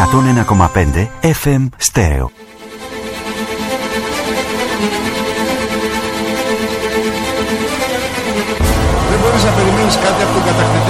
101,5 FM Stereo. Δεν μπορείς να περιμένεις κάτι από τον κατακτητή σου.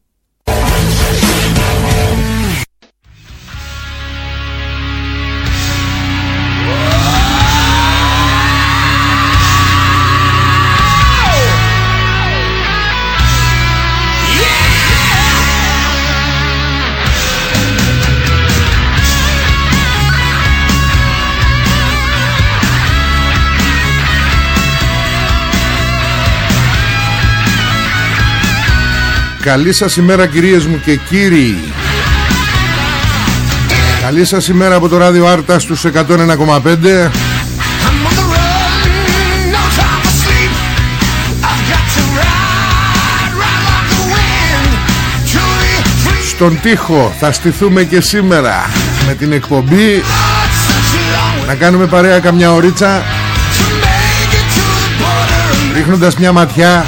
Καλή σας ημέρα κυρίες μου και κύριοι. Καλή σας ημέρα από το ράδιο Άρτα στους 101,5 Στον τοίχο θα στηθούμε και σήμερα με την εκπομπή. Να κάνουμε παρέα καμιά ωρίτσα Ρίχνοντας μια ματιά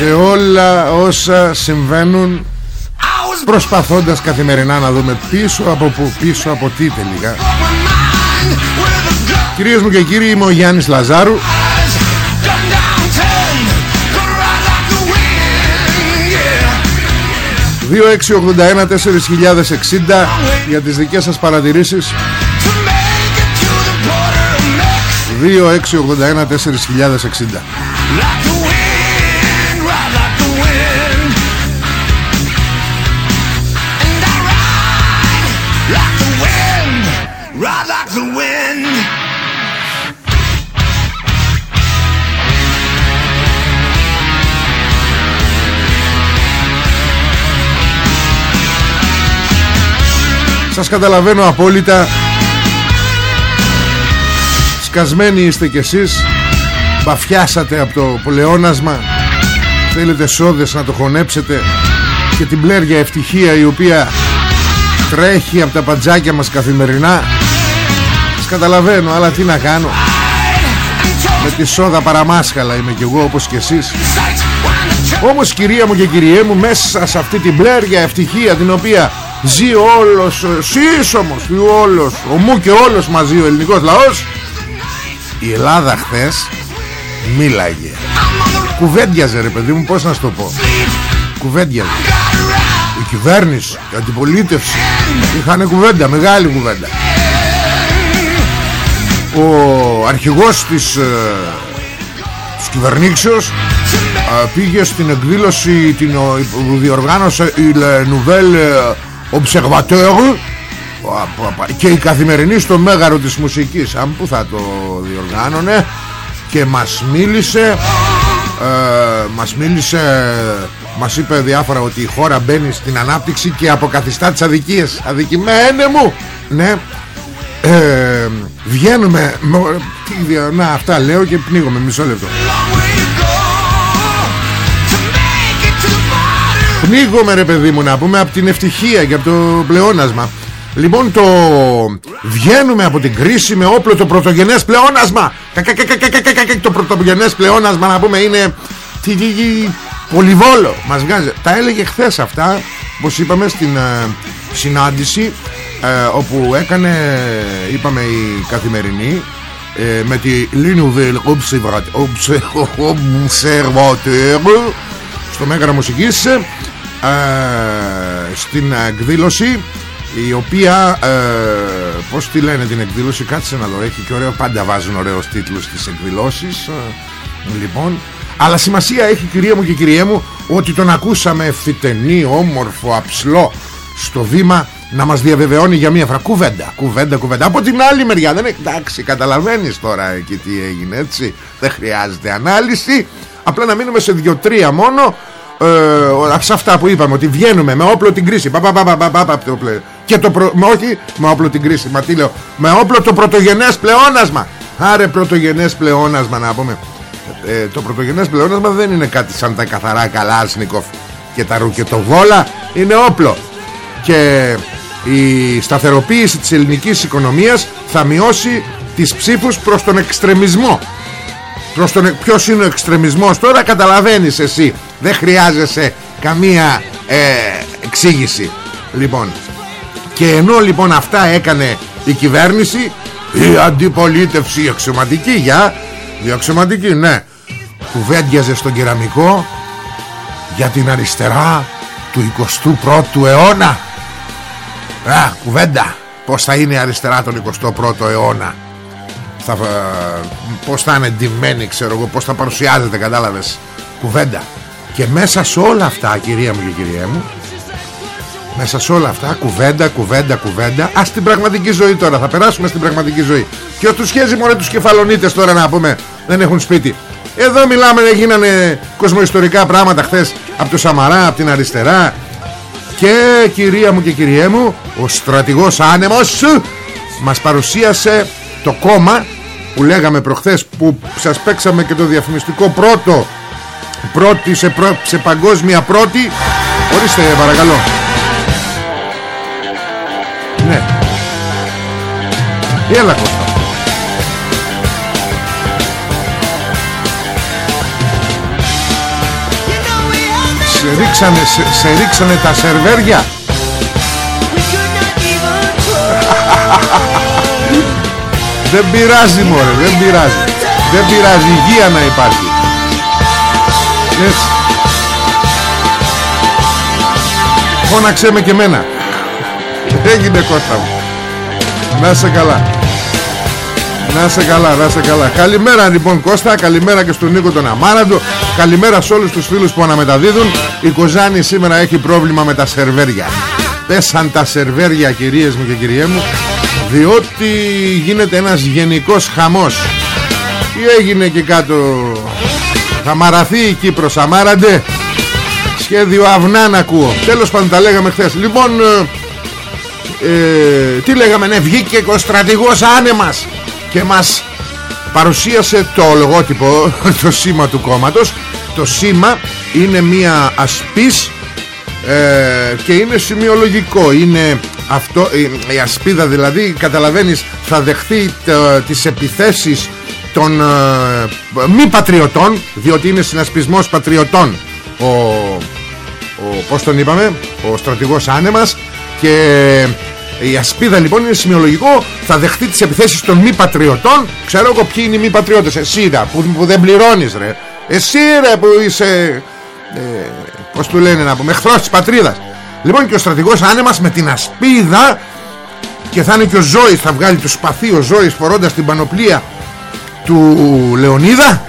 σε όλα όσα συμβαίνουν προσπαθώντας καθημερινά να δούμε πίσω από που, πίσω από τι τελικά. Κυρίες μου και κύριοι είμαι ο Γιάννης Λαζάρου. ...2681-4060 ...για τις δικές σας παρατηρήσεις... ...2681-4060... Σας καταλαβαίνω απόλυτα. Σκασμένοι είστε κι εσείς. Μπαφιάσατε από το πλεόνασμα. Θέλετε σόδες να το χωνέψετε. Και την πλέρια ευτυχία η οποία Τρέχει από τα παντζάκια μας καθημερινά. Σας καταλαβαίνω αλλά τι να κάνω. Με τη σόδα παραμάσχαλα είμαι κι εγώ όπως κι εσείς. Όμως κυρία μου και κυριέ μου Μέσα σε αυτή την πλέρια ευτυχία Την οποία ζει όλος σύσσωμος όλος, ο μου και όλος μαζί ο ελληνικός λαός. Η Ελλάδα χθες μίλαγε. Κουβέντιαζε ρε παιδί μου πως να σου το πω. Κουβέντιαζε. Η κυβέρνηση, η αντιπολίτευση είχαν κουβέντα, μεγάλη κουβέντα. Ο αρχηγός της, ε, της κυβερνήσεως πήγε στην εκδήλωση την, που διοργάνωσε η Nouvelle Observateur. Και η καθημερινή στο μέγαρο της μουσικής. Αν που θα το διοργάνωνε και μας μίλησε ε, μας μίλησε μας είπε διάφορα ότι η χώρα μπαίνει στην ανάπτυξη και αποκαθιστά τις αδικίες. Αδικημένε μου. Ναι. Ε, βγαίνουμε να αυτά λέω και πνίγομαι μισό λεπτό Πνίγομαι ρε παιδί μου να πούμε από την ευτυχία και από το πλεόνασμα. Λοιπόν το βγαίνουμε από την κρίση με όπλο το πρωτογενές πλεόνασμα. Το πρωτογενές πλεόνασμα να πούμε είναι πολυβόλο. Μας βγάζει. Τα έλεγε χθες αυτά όπως είπαμε στην ε, συνάντηση ε, όπου έκανε είπαμε η καθημερινή ε, με τη Nouvelle Observateur στο Μέγαρα Μουσικής ε, στην εκδήλωση η οποία ε, πως τη λένε την εκδήλωση κάτσε να το έχει και ωραίο πάντα βάζουν ωραίους τίτλους στις εκδηλώσεις ε, λοιπόν. Αλλά σημασία έχει κυρία μου και κυρία μου ότι τον ακούσαμε ευθυτενή, όμορφο, αψλό στο βήμα να μας διαβεβαιώνει για μία φορά. Κουβέντα, κουβέντα, κουβέντα. Από την άλλη μεριά δεν εντάξει καταλαβαίνεις τώρα εκεί τι έγινε έτσι. Δεν χρειάζεται ανάλυση. Απλά να μείνουμε σε δυο-τρία μόνο ε, σε αυτά που είπαμε ότι βγαίνουμε με όπλο την κρίση. Πα, πα, πα, πα, πα, πα, και το προ... με, όχι με όπλο την κρίση μα τι λέω. Με όπλο το πρωτογενές πλεόνασμα. Άρε πρωτογενές πλεόνασμα να πούμε. Ε, το πρωτογενές πλεόνασμα δεν είναι κάτι σαν τα καθαρά Καλάσνικοφ και τα ρουκετοβόλα. Είναι όπλο. Και η σταθεροποίηση της ελληνικής οικονομίας θα μειώσει τις ψήφους προς τον εξτρεμισμό προς τον, ποιος είναι ο εξτρεμισμός τώρα καταλαβαίνεις εσύ. Δεν χρειάζεσαι καμία ε, εξήγηση. Λοιπόν και ενώ λοιπόν αυτά έκανε η κυβέρνηση η αντιπολίτευση αξιωματική για η αξιωματική ναι κουβέντιαζε στον κεραμικό για την αριστερά του 21ου αιώνα. Α, κουβέντα Πως θα είναι η αριστερά τον 21ο αιώνα θα, ε, Πως θα είναι ντυμένη ξέρω εγώ Πως θα παρουσιάζεται κατάλαβες Κουβέντα. Και μέσα σε όλα αυτά κυρία μου και κυρία μου Μέσα σε όλα αυτά Κουβέντα, κουβέντα, κουβέντα Α στην πραγματική ζωή τώρα Θα περάσουμε στην πραγματική ζωή. Και ο σχέζει μόνο τους κεφαλονίτες τώρα να πούμε Δεν έχουν σπίτι. Εδώ μιλάμε, γίνανε κοσμοϊστορικά πράγματα χθες από το Σαμαρά, από την αριστερά. Και κυρία μου και κυριέ μου Ο στρατηγός άνεμος Μας παρουσίασε το κόμμα Που λέγαμε προχθές Που σας παίξαμε και το διαφημιστικό πρώτο Πρώτη σε, σε παγκόσμια πρώτη. Ορίστε παρακαλώ. Ναι. Έλα Κώστα. Σε ρίξανε, σε, σε ρίξανε τα σερβέρια; Δεν πειράζει μωρέ Δεν πειράζει. Δεν πειράζει υγεία να υπάρχει. Έτσι. Φώναξέ με και μένα Έγινε Κώστα μου. Να σε καλά. Να σε καλά, να σε καλά. Καλημέρα λοιπόν Κώστα, καλημέρα και στον Νίκο τον Αμάραντο. Καλημέρα σε όλους τους φίλους που αναμεταδίδουν. Η Κοζάνη σήμερα έχει πρόβλημα με τα σερβέρια. Πέσαν τα σερβέρια κυρίες μου και κυριέ μου Διότι γίνεται ένας γενικός χαμός. Τι έγινε και κάτω. Θα μαραθεί η Κύπρος Αμάραντε. Σχέδιο αυνά να ακούω. Τέλος πάντων τα λέγαμε χθες. Λοιπόν ε, ε, Τι λέγαμε ναι βγήκε ο στρατηγός άνεμας και μας παρουσίασε το λογότυπο το σήμα του κόμματος. Το σήμα είναι μία ασπής ε, και είναι σημειολογικό. Είναι αυτό, η, ασπίδα δηλαδή καταλαβαίνεις θα δεχθεί το, τις επιθέσεις των ε, μη πατριωτών διότι είναι συνασπισμός πατριωτών. Ο, ο πώς τον είπαμε ο στρατηγός άνεμας και η ασπίδα λοιπόν είναι σημειολογικό Θα δεχτεί τις επιθέσεις των μη πατριωτών. Ξέρω εγώ ποιοι είναι οι μη πατριώτες. Εσύ ρε που, που δεν πληρώνεις ρε. Εσύ ρε που είσαι ε, Πώς του λένε να πούμε Εχθρός της πατρίδας Λοιπόν και ο στρατηγός άνεμας με την ασπίδα Και θα είναι και ο Ζώης Θα βγάλει το σπαθί ο Ζώης φορώντας την πανοπλία Του Λεωνίδα.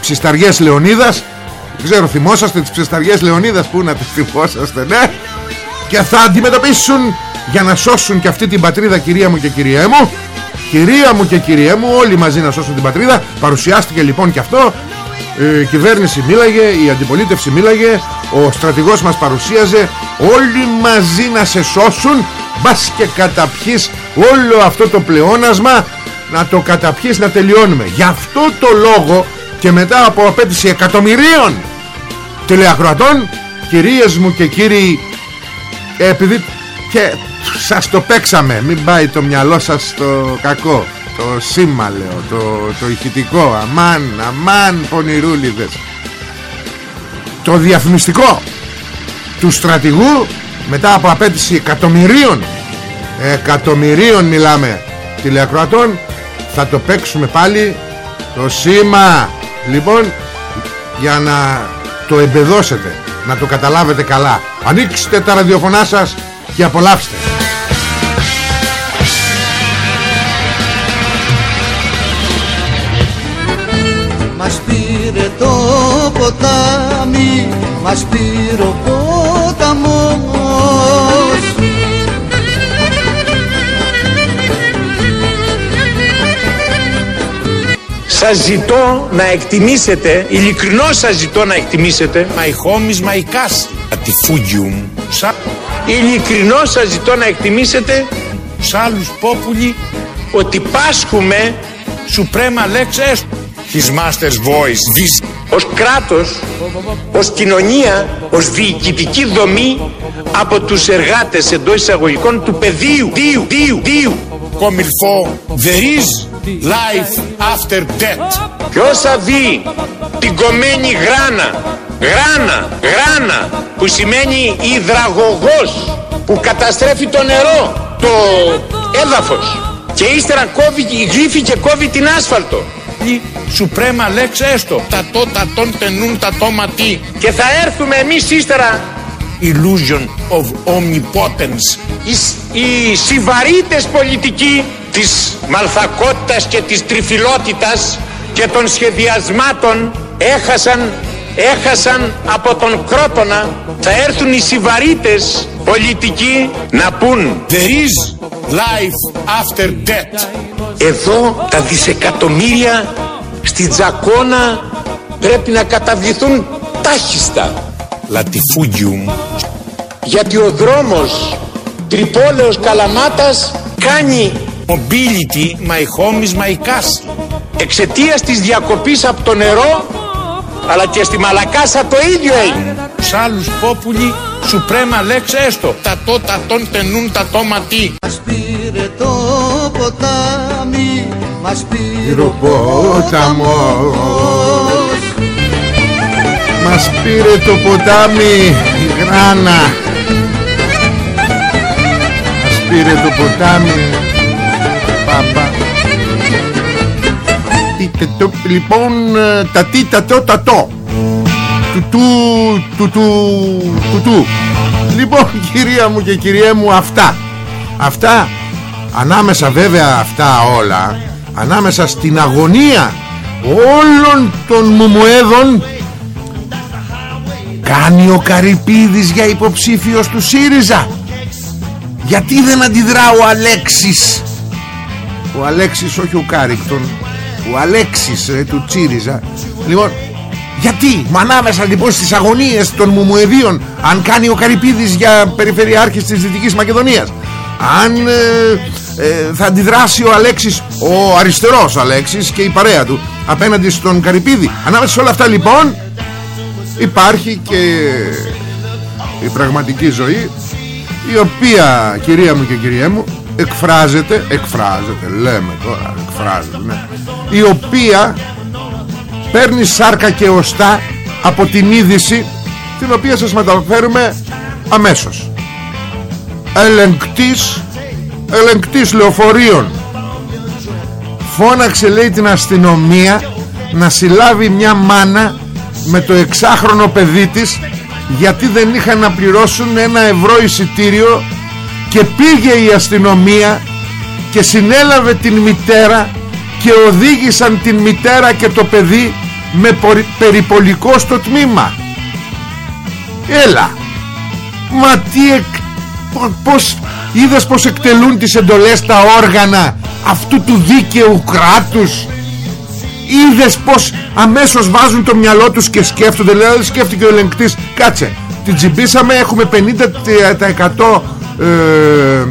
Ψισταριές Λεωνίδας. Δεν ξέρω θυμόσαστε τις ψισταριές Λεωνίδας Πού να τις θυμόσαστε ναι. Και θα αντιμετωπίσουν για να σώσουν και αυτή την πατρίδα κυρία μου και κυρία μου. Κυρία μου και κυρία μου όλοι μαζί να σώσουν την πατρίδα. Παρουσιάστηκε λοιπόν και αυτό. Ε, η κυβέρνηση μίλαγε η αντιπολίτευση μίλαγε ο στρατηγός μας παρουσίαζε όλοι μαζί να σε σώσουν μπας και καταπιείς όλο αυτό το πλεόνασμα να το καταπιείς να τελειώνουμε γι' αυτό το λόγο και μετά από απέτηση εκατομμυρίων τηλεακροατών κυρίες μου και κύριοι επειδή και σας το παίξαμε Μην πάει το μυαλό σας στο κακό Το σήμα λέω Το, το ηχητικό Αμάν, αμάν πονηρούλιδες Το διαφημιστικό του στρατηγού μετά από απέτηση εκατομμυρίων εκατομμυρίων μιλάμε τηλεακροατών θα το παίξουμε πάλι το σήμα. Λοιπόν για να το εμπεδώσετε να το καταλάβετε καλά. Ανοίξτε τα ραδιοφωνά σας και απολαύστε ποτάμι, μας πήρε ο ποταμός Σας ζητώ να εκτιμήσετε, ειλικρινώς σας ζητώ να εκτιμήσετε My home is my castle. Atifugium. Sa Ειλικρινώς σας ζητώ να εκτιμήσετε salus populi ότι πάσχουμε suprema lex est. His master's voice. Vis ως κράτος, ως κοινωνία, ως διοικητική δομή από τους εργάτες εντός εισαγωγικών του πεδίου, δίου, δίου, δίου. comme il faut. There is life after death. Και όσα δει την κομμένη γράνα, γράνα, γράνα, που σημαίνει υδραγωγός, που καταστρέφει το νερό, το έδαφος. Και ύστερα κόβει, γλύφει και κόβει την άσφαλτο. Η suprema lex esto. Τα το, τα τον τενούν, τα το ματί. Και θα έρθουμε εμείς ύστερα Illusion of omnipotence. οι, σ- οι συβαρίτες πολιτικοί της μαλθακότητας και της τριφυλότητας και των σχεδιασμάτων έχασαν, έχασαν από τον Κρότονα θα έρθουν οι συβαρίτες πολιτικοί να πούν There is life after death. Εδώ τα δισεκατομμύρια στη Τζακώνα πρέπει να καταβληθούν τάχιστα Latifugium. γιατί ο δρόμος Τρυπόλεως Καλαμάτας κάνει Mobility, my home is my castle. εξαιτίας της διακοπής από το νερό αλλά και στη Μαλακάσα το ίδιο έγινε. Salus populi suprema lex esto. Τα το, τα τον τενούν, τα το ματί. Μας πήρε το ποτάμι, μας πήρε ο Πυροπόταμος ποταμός Μας πήρε το ποτάμι η γράνα Μας πήρε το ποτάμι Παπα Τι τε το, Λοιπόν ε, τα τι τα το τα το Του του του του του του. Λοιπόν κυρία μου και κυρία μου αυτά. Αυτά Ανάμεσα βέβαια αυτά όλα Ανάμεσα στην αγωνία Όλων των μουμουέδων Κάνει ο Καρυπίδης για υποψήφιος του ΣΥΡΙΖΑ. Γιατί δεν αντιδρά ο Αλέξης; Ο Αλέξης όχι ο Κάρινγκτον Ο Αλέξης ε, του ΣΥΡΙΖΑ Λοιπόν γιατί Μα ανάμεσα λοιπόν στις αγωνίες των ΜουΜουΕδίων Αν κάνει ο Καρυπίδης για περιφερειάρχης της Δυτικής Μακεδονίας Αν ε, ε, θα αντιδράσει ο Αλέξης Ο αριστερός Αλέξης και η παρέα του Απέναντι στον Καρυπίδη. Ανάμεσα σε όλα αυτά λοιπόν υπάρχει και η πραγματική ζωή η οποία κυρία μου και κυρία μου εκφράζεται εκφράζεται λέμε τώρα εκφράζεται ναι, η οποία παίρνει σάρκα και οστά από την είδηση την οποία σας μεταφέρουμε αμέσως. Ελεγκτής ελεγκτής λεωφορείων. Φώναξε λέει την αστυνομία να συλλάβει μια μάνα με το εξάχρονο παιδί της γιατί δεν είχαν να πληρώσουν ένα ευρώ εισιτήριο και πήγε η αστυνομία και συνέλαβε την μητέρα και οδήγησαν την μητέρα και το παιδί με πορι- περιπολικό στο τμήμα. Έλα. Μα τι εκ... πο- πως είδες πως εκτελούν τις εντολές τα όργανα αυτού του δίκαιου κράτους; Είδες πως αμέσως βάζουν το μυαλό τους και σκέφτονται Δηλαδή σκέφτηκε ο ελεγκτής Κάτσε την τσιμπήσαμε έχουμε 50% ε,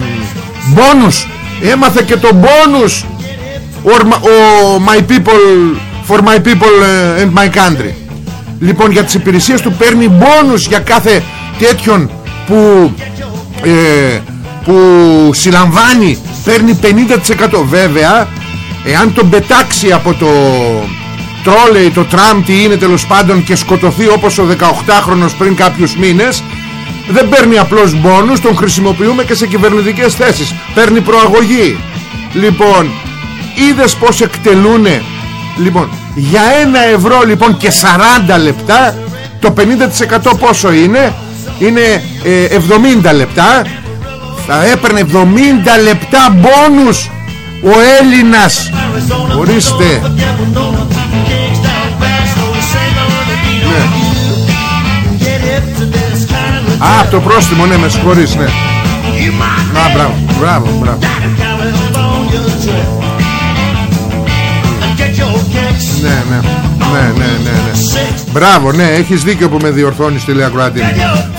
Μπόνους. Έμαθε και το μπόνους. Or, ma- ο My people For my people ε, and my country. Λοιπόν για τις υπηρεσίες του παίρνει μπόνους Για κάθε τέτοιον που ε, Που συλλαμβάνει. Παίρνει 50% Βέβαια Εάν τον πετάξει από το τρόλεϊ, το τραμ τι είναι τέλος πάντων και σκοτωθεί όπως ο 18χρονος πριν κάποιους μήνες δεν παίρνει απλώς μπόνους τον χρησιμοποιούμε και σε κυβερνητικές θέσεις. Παίρνει προαγωγή. Λοιπόν είδες πως εκτελούνε. Λοιπόν για ένα ευρώ λοιπόν και 40 λεπτά το 50% πόσο είναι είναι ε, 70 λεπτά. Θα έπαιρνε 70 λεπτά μπόνους ο Έλληνας. Ορίστε Α, το πρόστιμο, ναι, με συγχωρείς, ναι. Α, μπράβο, μπράβο, μπράβο. Ναι, ναι, ναι, ναι, ναι, ναι. Μπράβο, ναι, έχεις δίκιο που με διορθώνεις τηλεακροάτη.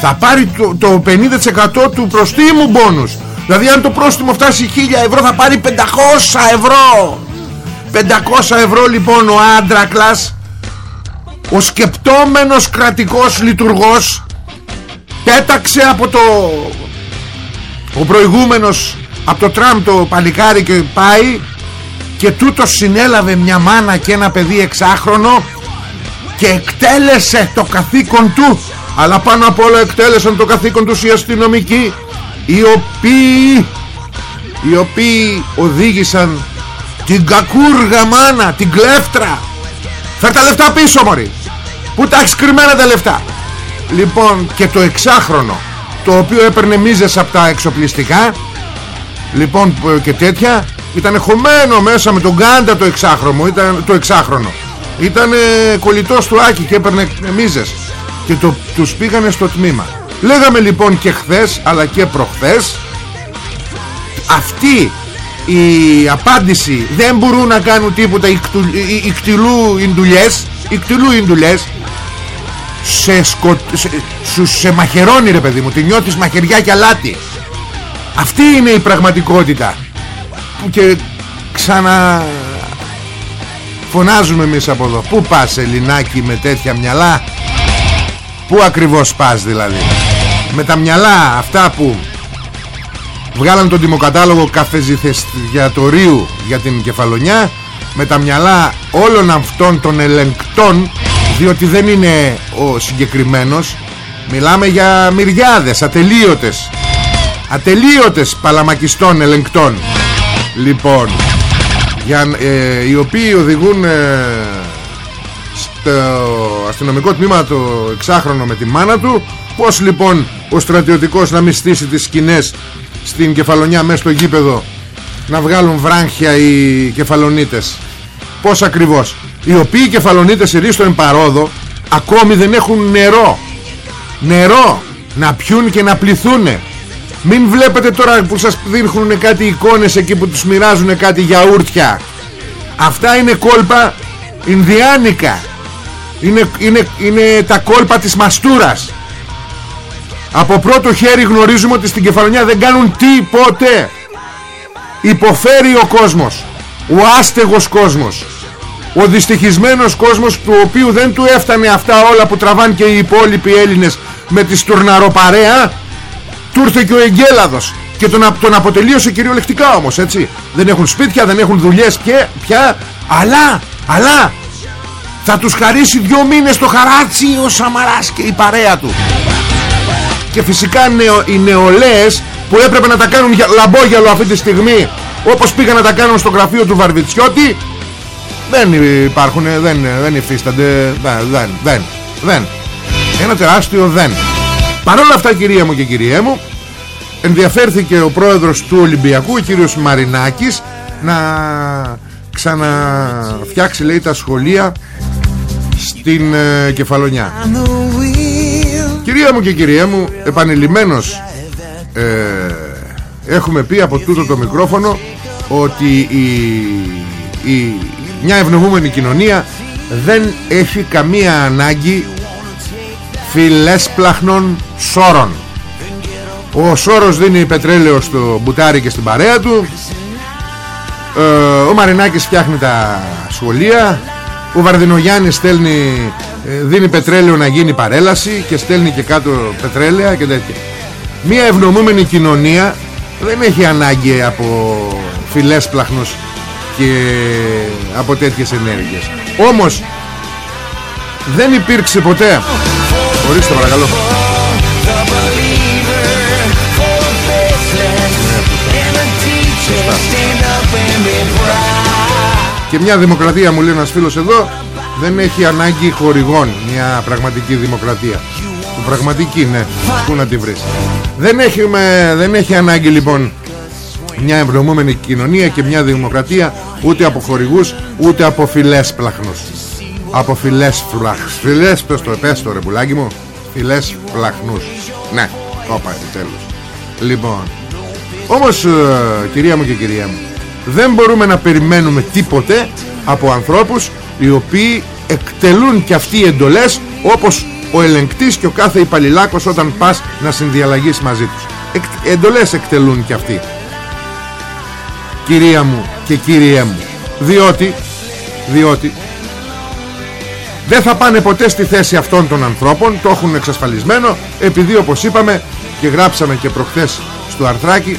Θα πάρει το, το 50% του προστίμου μπόνους. Δηλαδή αν το πρόστιμο φτάσει 1000 ευρώ θα πάρει 500 ευρώ. 500 ευρώ λοιπόν ο Άντρακλας ο σκεπτόμενος κρατικός λειτουργός πέταξε από το ο προηγούμενος από το τραμ το παλικάρι και πάει και τούτος συνέλαβε μια μάνα και ένα παιδί εξάχρονο και εκτέλεσε το καθήκον του. Αλλά πάνω απ' όλα εκτέλεσαν το καθήκον τους οι αστυνομικοί οι οποίοι οι οποίοι οδήγησαν την κακούργα μάνα την κλέφτρα. Φέρ τα λεφτά πίσω μωρή. Πού τα έχεις κρυμμένα τα λεφτά; Λοιπόν και το εξάχρονο Το οποίο έπαιρνε μίζες από τα εξοπλιστικά Λοιπόν και τέτοια Ήταν χωμένο μέσα με τον Γκάντα το εξάχρονο Ήταν το εξάχρονο. Ήταν κολλητός του Άκη και έπαιρνε μίζες. Και το, τους πήγανε στο τμήμα. Λέγαμε λοιπόν και χθες αλλά και προχθές Αυτή η απάντηση δεν μπορούν να κάνουν τίποτα ικτυλού ιντουλιές ικτυλού ιντουλιές σε, σκο... σε, σου, σε μαχαιρώνει ρε παιδί μου τη νιώθεις μαχαιριά και αλάτι. Αυτή είναι η πραγματικότητα. Που και ξανα φωνάζουμε εμείς από εδώ. Πού πας Ελληνάκι με τέτοια μυαλά; Πού ακριβώς πας δηλαδή; Με τα μυαλά αυτά που βγάλαν τον τιμοκατάλογο καφεζηθεστιατορίου για την κεφαλονιά με τα μυαλά όλων αυτών των ελεγκτών διότι δεν είναι ο συγκεκριμένος. Μιλάμε για μυριάδες ατελείωτες. Ατελείωτες παλαμακιστών ελεγκτών. Λοιπόν για, ε, οι οποίοι οδηγούν ε, στο αστυνομικό τμήμα το εξάχρονο με τη μάνα του. Πως λοιπόν ο στρατιωτικός να μην στήσει τις σκηνές στην κεφαλονιά μέσα στο γήπεδο να βγάλουν βράχια οι κεφαλονίτες πως ακριβώς. Οι οποίοι κεφαλονίτες ερίστον παρόδο ακόμη δεν έχουν νερό. Νερό να πιούν και να πληθούνε. Μην βλέπετε τώρα που σας δείχνουν κάτι εικόνες εκεί που τους μοιράζουν κάτι γιαούρτια. Αυτά είναι κόλπα Ινδιάνικα. Είναι, είναι, είναι τα κόλπα της μαστούρας. Από πρώτο χέρι γνωρίζουμε ότι στην κεφαλονιά δεν κάνουν τίποτε. Υποφέρει ο κόσμος. Ο άστεγος κόσμος ο δυστυχισμένος κόσμος του οποίου δεν του έφτανε αυτά όλα που τραβάν και οι υπόλοιποι Έλληνες με τη στουρναροπαρέα του ήρθε και ο Εγγέλαδος και τον, τον αποτελείωσε κυριολεκτικά όμως έτσι. Δεν έχουν σπίτια, δεν έχουν δουλειές και πια. Αλλά, αλλά θα τους χαρίσει δυο μήνες το χαράτσι ο Σαμαράς και η παρέα του. Και φυσικά νεο, οι νεολαίες που έπρεπε να τα κάνουν για, λαμπόγιαλο αυτή τη στιγμή όπως πήγαν να τα κάνουν στο γραφείο του Βαρβιτσιώτη δεν υπάρχουν, δεν, δεν υφίστανται δεν, δεν, δεν, δεν. Ένα τεράστιο δεν. Παρ' όλα αυτά κυρία μου και κυρία μου ενδιαφέρθηκε ο πρόεδρος του Ολυμπιακού ο κύριος Μαρινάκης να ξαναφτιάξει λέει τα σχολεία στην ε, Κεφαλονιά. Κυρία μου και κυρία μου επανειλημμένος ε, έχουμε πει από τούτο το μικρόφωνο ότι η, η, μια ευνομούμενη κοινωνία δεν έχει καμία ανάγκη φιλέσπλαχνων σώρων. Ο Σόρος δίνει πετρέλαιο στο μπουτάρι και στην παρέα του. Ε, ο Μαρινάκης φτιάχνει τα σχολεία. Ο Βαρδινογιάννης στέλνει ε, δίνει πετρέλαιο να γίνει παρέλαση και στέλνει και κάτω πετρέλαια και τέτοια. Μια ευνομούμενη κοινωνία δεν έχει ανάγκη από φιλέσπλαχνους και από τέτοιες ενέργειες όμως δεν υπήρξε ποτέ ορίστε παρακαλώ Και μια δημοκρατία μου λέει ένας φίλος εδώ δεν έχει ανάγκη χορηγών μια πραγματική δημοκρατία. Πραγματική ναι, πού να τη βρεις. Δεν έχει, δεν έχει ανάγκη λοιπόν μια ευρωμόμενη κοινωνία και μια δημοκρατία ούτε από χορηγούς ούτε από φυλές πλαχνούς. Από φυλές φλαχνούς. Φυλές πες το, πες το ρε πουλάκι μου. Φυλές πλαχνούς. Ναι, όπα επιτέλους. Λοιπόν, όμως ε, κυρία μου και κυρία μου δεν μπορούμε να περιμένουμε τίποτε από ανθρώπους οι οποίοι εκτελούν και αυτοί οι εντολές όπως ο ελεγκτής και ο κάθε υπαλληλάκος όταν πας να συνδιαλλαγείς μαζί τους εντολές εκτελούν και αυτοί κυρία μου και κύριέ μου. Διότι διότι δεν θα πάνε ποτέ στη θέση αυτών των ανθρώπων το έχουν εξασφαλισμένο επειδή όπως είπαμε και γράψαμε και προχθές στο αρθράκι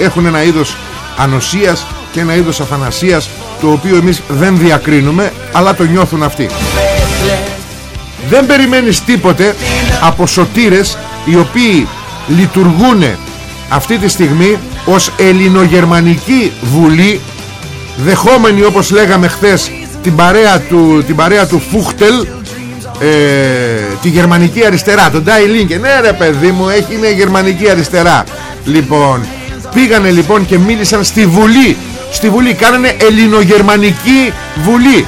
έχουν ένα είδος ανοσίας και ένα είδος αθανασίας το οποίο εμείς δεν διακρίνουμε αλλά το νιώθουν αυτοί. Δεν περιμένεις τίποτε από σωτήρες οι οποίοι λειτουργούν αυτή τη στιγμή ως ελληνογερμανική βουλή δεχόμενοι όπως λέγαμε χθες την παρέα του, την παρέα του Φούχτελ ε, τη γερμανική αριστερά. Τον Ντάι Λίνκε. Ναι ρε παιδί μου έχει είναι γερμανική αριστερά. Λοιπόν πήγανε λοιπόν και μίλησαν στη Βουλή. Στη Βουλή κάνανε ελληνογερμανική Βουλή.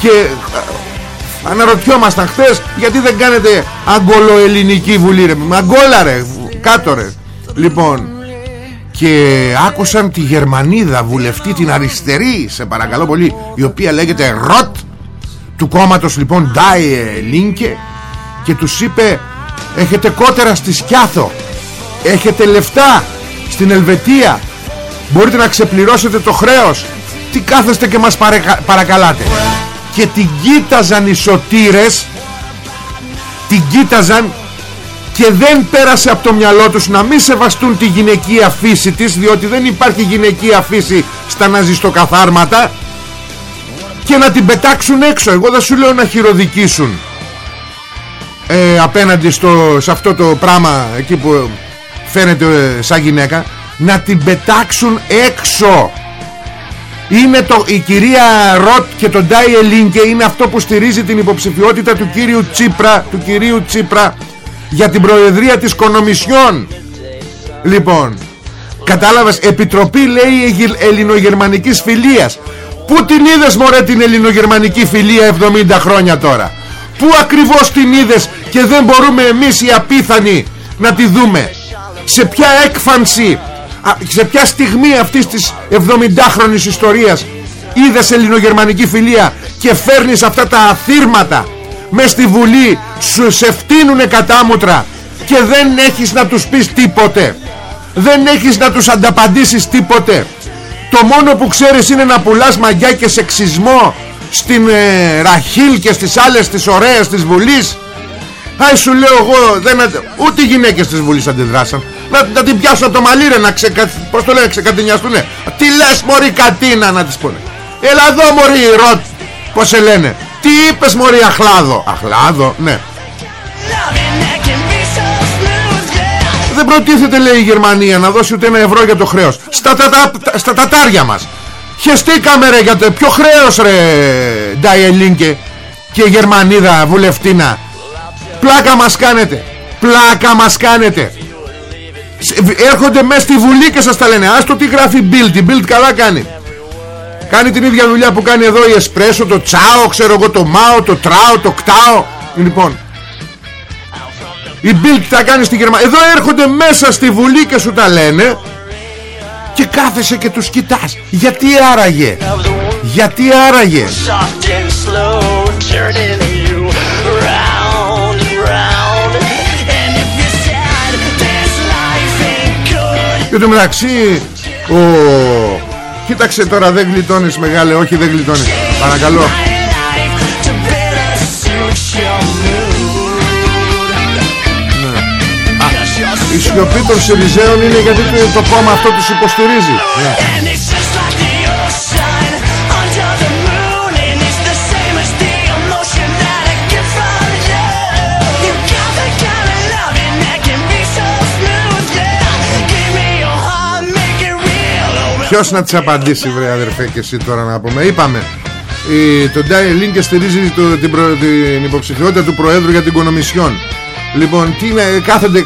Και ε, αναρωτιόμασταν χθες γιατί δεν κάνετε αγκολοελληνική Βουλή ρε αγκόλα ρε κάτω ρε. Λοιπόν και άκουσαν τη Γερμανίδα βουλευτή την αριστερή σε παρακαλώ πολύ η οποία λέγεται Ροτ. Του κόμματος λοιπόν Ντάιε Λίνκε και τους είπε έχετε κότερα στη Σκιάθο. Έχετε λεφτά στην Ελβετία. Μπορείτε να ξεπληρώσετε το χρέος. Τι κάθεστε και μας παρακαλάτε και την κοίταζαν οι σωτήρες την κοίταζαν και δεν πέρασε από το μυαλό τους να μην σεβαστούν τη γυναικεία φύση της διότι δεν υπάρχει γυναικεία φύση στα ναζιστοκαθάρματα και να την πετάξουν έξω. Εγώ δεν σου λέω να χειροδικήσουν ε, απέναντι στο, σε αυτό το πράγμα εκεί που φαίνεται ε, σαν γυναίκα. Να την πετάξουν έξω. Είναι το, η κυρία Ροτ και τον Ντάι Ελίνκε είναι αυτό που στηρίζει την υποψηφιότητα του κύριου Τσίπρα του κυρίου Τσίπρα για την προεδρία της Κονομισιόν. Λοιπόν κατάλαβες επιτροπή λέει ελληνογερμανικής φιλίας. Πού την είδες μωρέ την ελληνογερμανική φιλία 70 χρόνια τώρα; Πού ακριβώς την είδες και δεν μπορούμε εμείς οι απίθανοι να τη δούμε; Σε ποια έκφανση Σε ποια στιγμή αυτής της 70χρονης ιστορίας Είδες ελληνογερμανική φιλία Και φέρνεις αυτά τα αθήρματα μες στη Βουλή Σου σε φτύνουνε κατάμουτρα Και δεν έχεις να τους πεις τίποτε. Δεν έχεις να τους ανταπαντήσεις τίποτε. Το μόνο που ξέρεις είναι να πουλάς μαγιά και σεξισμό Στην ε, Ραχίλ και στις άλλες τις ωραίες της Βουλής. Άι σου λέω εγώ δεν, Ούτε οι γυναίκες της Βουλής αντιδράσαν. Να, να την πιάσουν από το μαλλί να ξεκα... Πώς το λένε ξεκατηνιαστούνε. Τι λες μωρή κατίνα να της πούνε. Έλα εδώ μωρή ροτ Πώς σε λένε Τι είπες μωρή αχλάδο; Αχλάδο ναι. Δεν προτίθεται λέει η Γερμανία να δώσει ούτε ένα ευρώ για το χρέος. Στα, τα, στα τατάρια μας. Χεστήκαμε ρε για το ποιο χρέος ρε Ντάιελίνκε και Γερμανίδα βουλευτίνα πλάκα μας κάνετε. Πλάκα μας κάνετε. Έρχονται μέσα στη Βουλή και σας τα λένε. Άστο τι γράφει Bild. Η Bild καλά κάνει κάνει την ίδια δουλειά που κάνει εδώ η Εσπρέσο το Τσάο ξέρω εγώ το Μάο το Τράο το Κτάο. Λοιπόν η Bild τα κάνει στη Γερμανία Εδώ έρχονται μέσα στη Βουλή και σου τα λένε Και κάθεσαι και τους κοιτάς. Γιατί άραγε; Γιατί άραγε; Και το μεταξύ ο... Κοίταξε τώρα δεν γλιτώνεις μεγάλε Όχι δεν γλιτώνεις Παρακαλώ Η σιωπή των Σιριζέων είναι γιατί το κόμμα αυτό τους υποστηρίζει. Ναι. Ποιος να τις απαντήσει βρε αδερφέ και εσύ τώρα να πούμε. Είπαμε η, Το Ντάι Λίνκε στηρίζει το, την, προ, την υποψηφιότητα του Προέδρου για την Κονομισιόν. Λοιπόν τι είναι κάθονται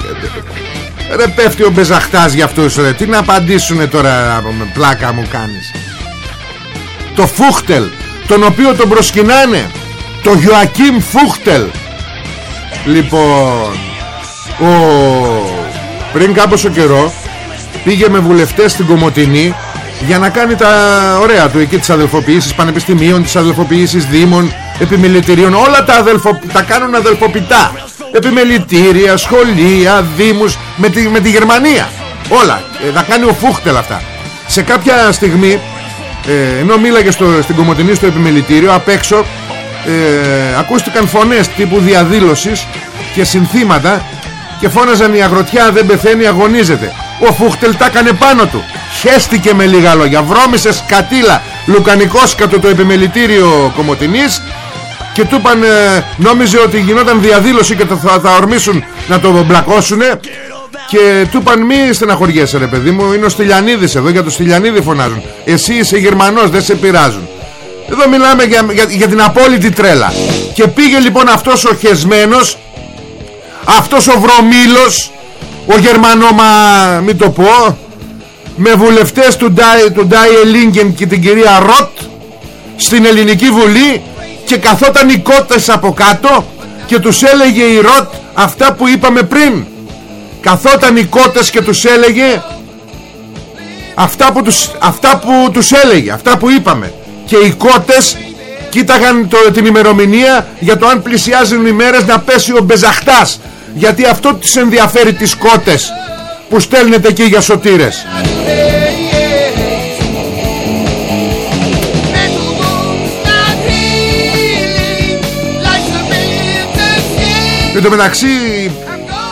Ρε πέφτει ο Μπεζαχτάς για αυτούς ρε. Τι να απαντήσουνε τώρα πούμε, Πλάκα μου κάνεις. Το Φούχτελ Τον οποίο τον προσκυνάνε Το Γιωακίμ Φούχτελ. Λοιπόν ο... Πριν κάποιο καιρό Πήγε με βουλευτές στην Κομωτινή Για να κάνει τα ωραία του Εκεί τις αδελφοποιήσεις πανεπιστημίων Τις αδελφοποιήσεις δήμων Επιμελητηρίων Όλα τα, αδελφο... τα κάνουν αδελφοποιητά. Επιμελητήρια, σχολεία, δήμους με τη, με τη Γερμανία. Όλα, ε, θα κάνει ο Φούχτελ αυτά. Σε κάποια στιγμή ε, Ενώ μίλαγε στο, στην Κομωτινή στο επιμελητήριο Απ' έξω ε, Ακούστηκαν φωνές τύπου διαδήλωσης Και συνθήματα Και φώναζαν η αγροτιά δεν πεθαίνει αγωνίζεται Ο Φούχτελ τα έκανε πάνω του Χέστηκε με λίγα λόγια. Βρώμησε σκατήλα. Λουκανικός κατ' το επιμελητήριο Κομωτινής και του είπαν ε, νόμιζε ότι γινόταν διαδήλωση και θα, θα ορμήσουν να το μπλακώσουν και του είπαν μη στεναχωριέσαι ρε παιδί μου. Είναι ο Στυλιανίδης εδώ για το Στυλιανίδη φωνάζουν. Εσύ είσαι Γερμανός δεν σε πειράζουν. Εδώ μιλάμε για, για, για την απόλυτη τρέλα. Και πήγε λοιπόν αυτός ο χεσμένος αυτός ο βρωμίλος ο Γερμανό μα μην το πω με βουλευτές του Ντάι, του Ντάι και την κυρία Ροτ στην Ελληνική Βουλή και καθόταν οι κότες από κάτω και τους έλεγε η Ροτ αυτά που είπαμε πριν. Καθόταν οι κότες και τους έλεγε αυτά που τους, αυτά που τους έλεγε αυτά που είπαμε. Και οι κότες κοίταγαν το, την ημερομηνία για το αν πλησιάζουν οι μέρες να πέσει ο Μπεζαχτάς. Γιατί αυτό τις ενδιαφέρει τις κότες που στέλνετε εκεί για σωτήρες τω μεταξύ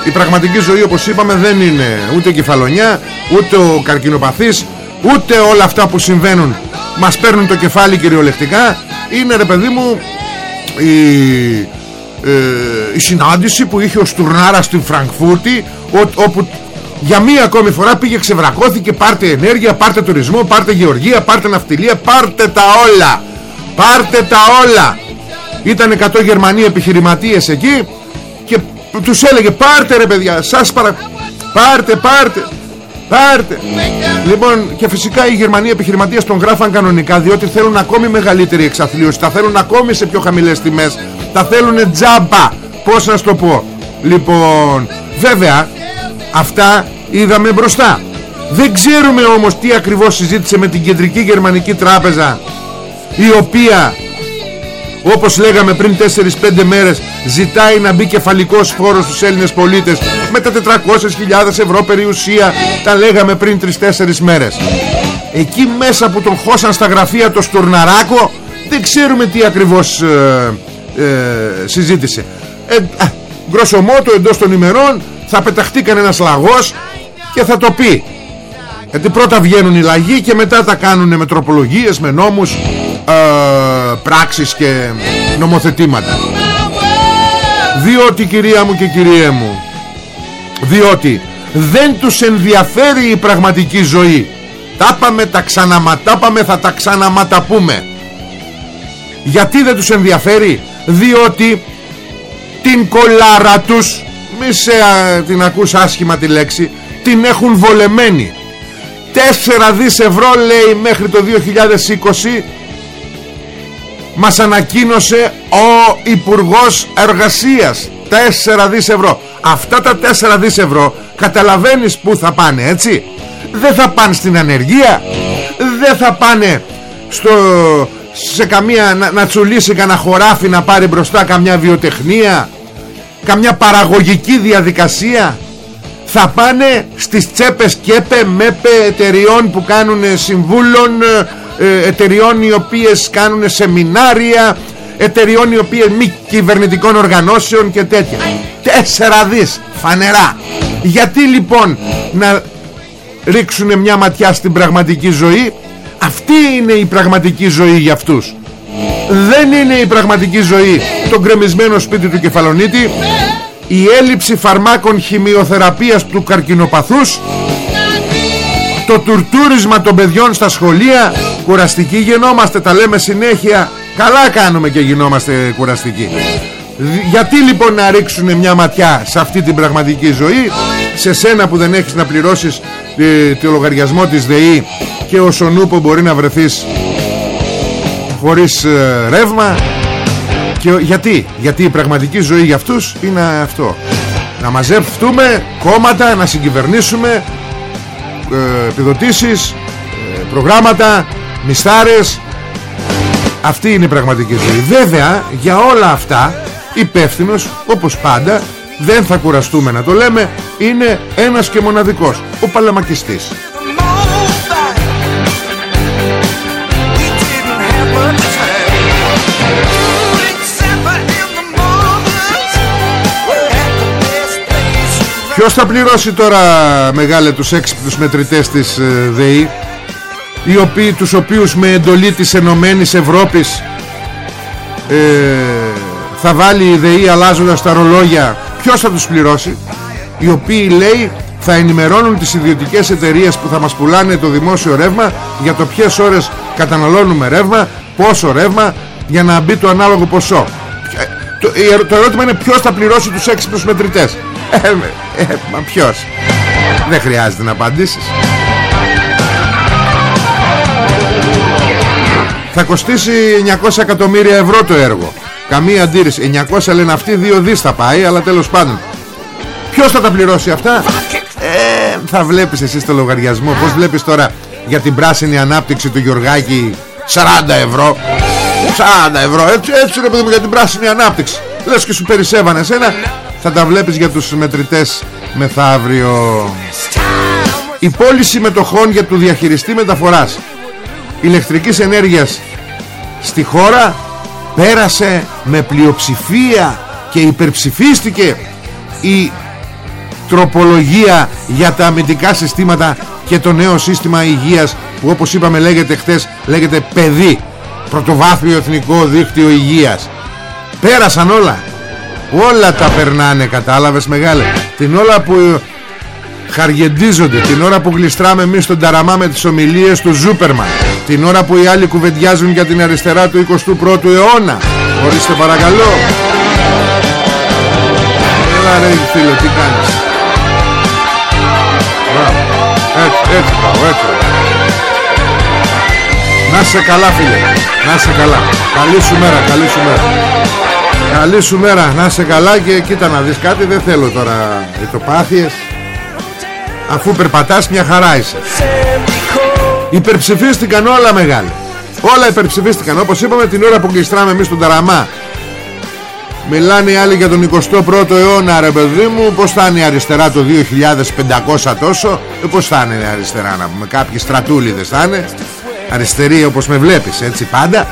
η πραγματική ζωή όπως είπαμε δεν είναι ούτε κεφαλονιά ούτε ο καρκινοπαθής ούτε όλα αυτά που συμβαίνουν μας παίρνουν το κεφάλι κυριολεκτικά. Είναι ρε παιδί μου η, ε, η συνάντηση που είχε ο Στουρνάρα στην Φραγκφούρτη όπου για μία ακόμη φορά πήγε ξεβρακώθηκε πάρτε ενέργεια, πάρτε τουρισμό, πάρτε γεωργία, πάρτε ναυτιλία, πάρτε τα όλα πάρτε τα όλα. Ήταν 100 Γερμανοί επιχειρηματίες εκεί. και τους έλεγε πάρτε ρε παιδιά σας παρα... πάρτε πάρτε πάρτε λοιπόν και φυσικά οι Γερμανοί επιχειρηματίες τον γράφαν κανονικά διότι θέλουν ακόμη μεγαλύτερη εξαθλίωση τα θέλουν ακόμη σε πιο χαμηλές τιμές τα θέλουν τζάμπα. Πως να σου το πω. Λοιπόν βέβαια αυτά είδαμε μπροστά. Δεν ξέρουμε όμως τι ακριβώς συζήτησε με την Κεντρική Γερμανική Τράπεζα η οποία όπως λέγαμε πριν 4-5 μέρες ζητάει να μπει κεφαλικός φόρος στους Έλληνες πολίτες. Με τα 400.000 ευρώ περιουσία τα λέγαμε πριν 3-4 μέρες. Εκεί μέσα που τον χώσαν στα γραφεία το Στουρναράκο δεν ξέρουμε τι ακριβώς ε, ε, συζήτησε. Ε, γκροσομότο εντός των ημερών θα πεταχτεί κανένας λαγός και θα το πει. Γιατί πρώτα βγαίνουν οι λαγοί και μετά τα κάνουν με τροπολογίες, με νόμους ε, πράξεις και νομοθετήματα. Διότι κυρία μου και κυριέ μου διότι δεν τους ενδιαφέρει η πραγματική ζωή. Τα πάμε τα ξαναματάπαμε θα τα ξαναματαπούμε. Γιατί δεν τους ενδιαφέρει; Διότι την κολάρα τους μη σε την ακούς άσχημα τη λέξη την έχουν βολεμένη. 4 δις ευρώ λέει μέχρι το 2020 μας ανακοίνωσε ο Υπουργός Εργασίας. 4 δις ευρώ. Αυτά τα 4 δις ευρώ καταλαβαίνεις που θα πάνε έτσι; Δεν θα πάνε στην ανεργία. Δεν θα πάνε στο, σε καμία να, να τσουλήσει κανένα χωράφι να πάρει μπροστά καμιά βιοτεχνία καμιά παραγωγική διαδικασία. Θα πάνε στις τσέπες ΚΕΠΕ ΜΕΠΕ εταιριών που κάνουν συμβούλων ε, εταιριών οι οποίες κάνουν σεμινάρια εταιριών οι οποίες μη κυβερνητικών οργανώσεων και τέτοια. Τέσσερα δις φανερά. Γιατί λοιπόν να ρίξουν μια ματιά στην πραγματική ζωή; Αυτή είναι η πραγματική ζωή για αυτούς. Δεν είναι η πραγματική ζωή το γκρεμισμένο σπίτι του κεφαλονίτη η έλλειψη φαρμάκων χημειοθεραπείας του καρκινοπαθούς το τουρτούρισμα των παιδιών στα σχολεία κουραστικοί γινόμαστε τα λέμε συνέχεια. Καλά κάνουμε και γινόμαστε κουραστικοί. Γιατί λοιπόν να ρίξουν μια ματιά σε αυτή την πραγματική ζωή σε σένα που δεν έχεις να πληρώσεις ε, το λογαριασμό της ΔΕΗ και ο Σονούπο μπορεί να βρεθείς χωρίς ε, ρεύμα; Και, γιατί γιατί η πραγματική ζωή για αυτούς είναι αυτό. Να μαζευτούμε κόμματα να συγκυβερνήσουμε ε, επιδοτήσεις ε, προγράμματα μισθάρες αυτή είναι η πραγματική ζωή. Βέβαια για όλα αυτά υπεύθυνος, όπως πάντα δεν θα κουραστούμε να το λέμε είναι ένας και μοναδικός ο παλαμακιστής. Ποιος θα πληρώσει τώρα μεγάλε τους έξυπνους μετρητές της ε, ΔΕΗ; Οι οποίοι, τους οποίους με εντολή της Ενωμένης Ευρώπης ε, θα βάλει η ΔΕΗ αλλάζοντας τα ρολόγια ποιος θα τους πληρώσει; Οι οποίοι λέει θα ενημερώνουν τις ιδιωτικές εταιρείες που θα μας πουλάνε το δημόσιο ρεύμα για το ποιες ώρες καταναλώνουμε ρεύμα πόσο ρεύμα για να μπει το ανάλογο ποσό. Το, το ερώτημα είναι ποιος θα πληρώσει τους έξυπνους μετρητές. Ε, ε, μα ποιος; Δεν χρειάζεται να απαντήσεις θα κοστίσει 900 εκατομμύρια ευρώ το έργο. Καμία αντίρρηση. 900 λένε αυτοί δύο δις θα πάει Αλλά τέλος πάντων. Ποιος θα τα πληρώσει αυτά; Ε, Θα βλέπεις εσύ το λογαριασμό. Πώς βλέπεις τώρα για την πράσινη ανάπτυξη του Γιωργάκη 40 ευρώ. 40 ευρώ. Έτσι, έτσι ρε παιδί μου για την πράσινη ανάπτυξη. Λες και σου περισσεύανε εσένα. Θα τα βλέπεις για τους μετρητές Μεθαύριο. Η πώληση μετοχών για του διαχειριστή μεταφοράς Ηλεκτρικής ενέργειας Στη χώρα πέρασε με πλειοψηφία και υπερψηφίστηκε η τροπολογία για τα αμυντικά συστήματα και το νέο σύστημα υγείας που όπως είπαμε λέγεται χτες λέγεται παιδί πρωτοβάθμιο εθνικό δίκτυο υγείας. Πέρασαν όλα. Όλα τα περνάνε κατάλαβες μεγάλε. Την ώρα που χαργεντίζονται την ώρα που γλιστράμε εμείς τον ταραμά με τις ομιλίες του Ζούπερμαν την ώρα που οι άλλοι κουβεντιάζουν για την αριστερά του 21ου αιώνα. Ορίστε παρακαλώ. Έλα ρε φίλε τι κάνεις; Έτσι έτσι μπράβο έτσι. Να σε καλά φίλε. Να σε καλά. Καλή σου μέρα καλή σου μέρα. Καλή σου μέρα, να σε καλά και κοίτα να δεις κάτι Δεν θέλω τώρα ητοπάθειες Αφού περπατάς μια χαρά είσαι Υπερψηφίστηκαν όλα μεγάλα. Όλα υπερψηφίστηκαν. Όπως είπαμε την ώρα που κλειστράμε εμείς τον Ταραμά Μιλάνε οι άλλοι για τον 21ο αιώνα ρε παιδί μου. Πως θα είναι η αριστερά το 2500 τόσο; Ε, Πως θα είναι η αριστερά να πούμε Κάποιοι στρατούλιδες θα είναι. Αριστεροί όπως με βλέπεις έτσι πάντα.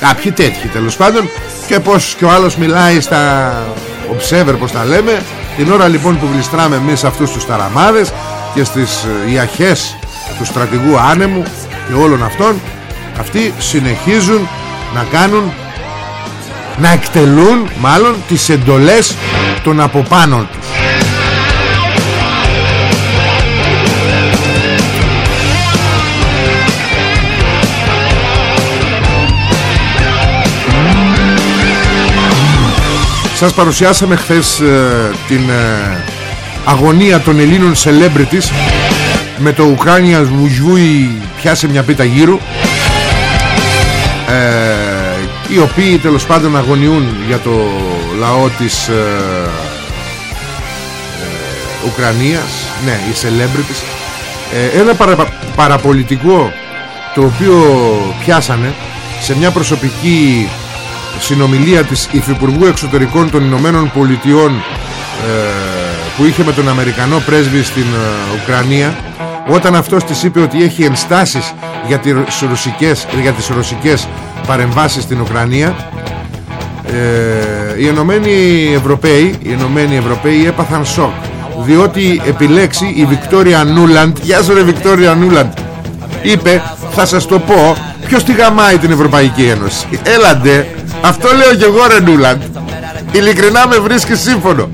Κάποιοι τέτοιοι τέλος πάντων. Και πως και ο άλλος μιλάει στα Observer πως τα λέμε. Την ώρα λοιπόν που γλιστράμε εμείς αυτούς τους ταραμάδες Και στις ε, ιαχές του στρατηγού άνεμου και όλων αυτών αυτοί συνεχίζουν να κάνουν να εκτελούν μάλλον τις εντολές των από πάνω τους. Σας παρουσιάσαμε χθες ε, την ε, αγωνία των Ελλήνων celebrities με το Ουκράνια Βουζούι πιάσε μια πίτα γύρω. Ε, οι οποίοι τέλος πάντων αγωνιούν για το λαό της ε, ε, Ουκρανίας. Ναι οι celebrities. Ε, ένα παρα, παραπολιτικό το οποίο πιάσανε σε μια προσωπική συνομιλία της Υφυπουργού Εξωτερικών των Ηνωμένων Πολιτειών που είχε με τον Αμερικανό πρέσβη στην Ουκρανία όταν αυτός της είπε ότι έχει ενστάσεις για τις ρωσικές, για τις ρωσικές παρεμβάσεις στην Ουκρανία ε, οι Ενωμένοι Ευρωπαίοι οι Ενωμένοι Ευρωπαίοι έπαθαν σοκ διότι επιλέξει η Βικτόρια Νούλαντ Γεια σου ρε Βικτόρια Νούλαντ είπε θα σας το πω ποιος τη γαμάει την Ευρωπαϊκή Ένωση έλαντε αυτό λέω και εγώ ρε Νούλαντ ειλικρινά με βρίσκει σύμφωνο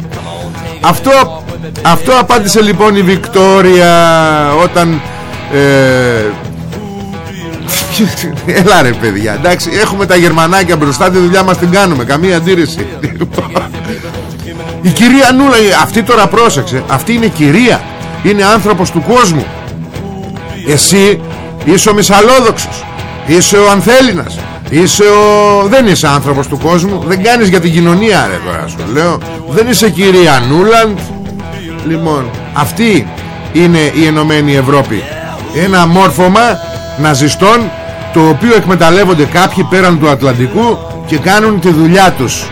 αυτό αυτό απάντησε λοιπόν η Βικτόρια όταν ε, Έλα ρε παιδιά Εντάξει έχουμε τα γερμανάκια μπροστά Τη δουλειά μας την κάνουμε Καμία αντίρρηση. Η κυρία Νούλα Αυτή τώρα πρόσεξε Αυτή είναι κυρία Είναι άνθρωπος του κόσμου. Εσύ είσαι ο μισαλόδοξος Είσαι ο ανθέλινας Είσαι ο... Δεν είσαι άνθρωπος του κόσμου Δεν κάνεις για την κοινωνία ρε τώρα σου λέω. Δεν είσαι κυρία Νούλαντ Λοιπόν Αυτή είναι η Ενωμένη Ευρώπη. Ένα μόρφωμα ναζιστών Το οποίο εκμεταλλεύονται κάποιοι πέραν του Ατλαντικού Και κάνουν τη δουλειά τους.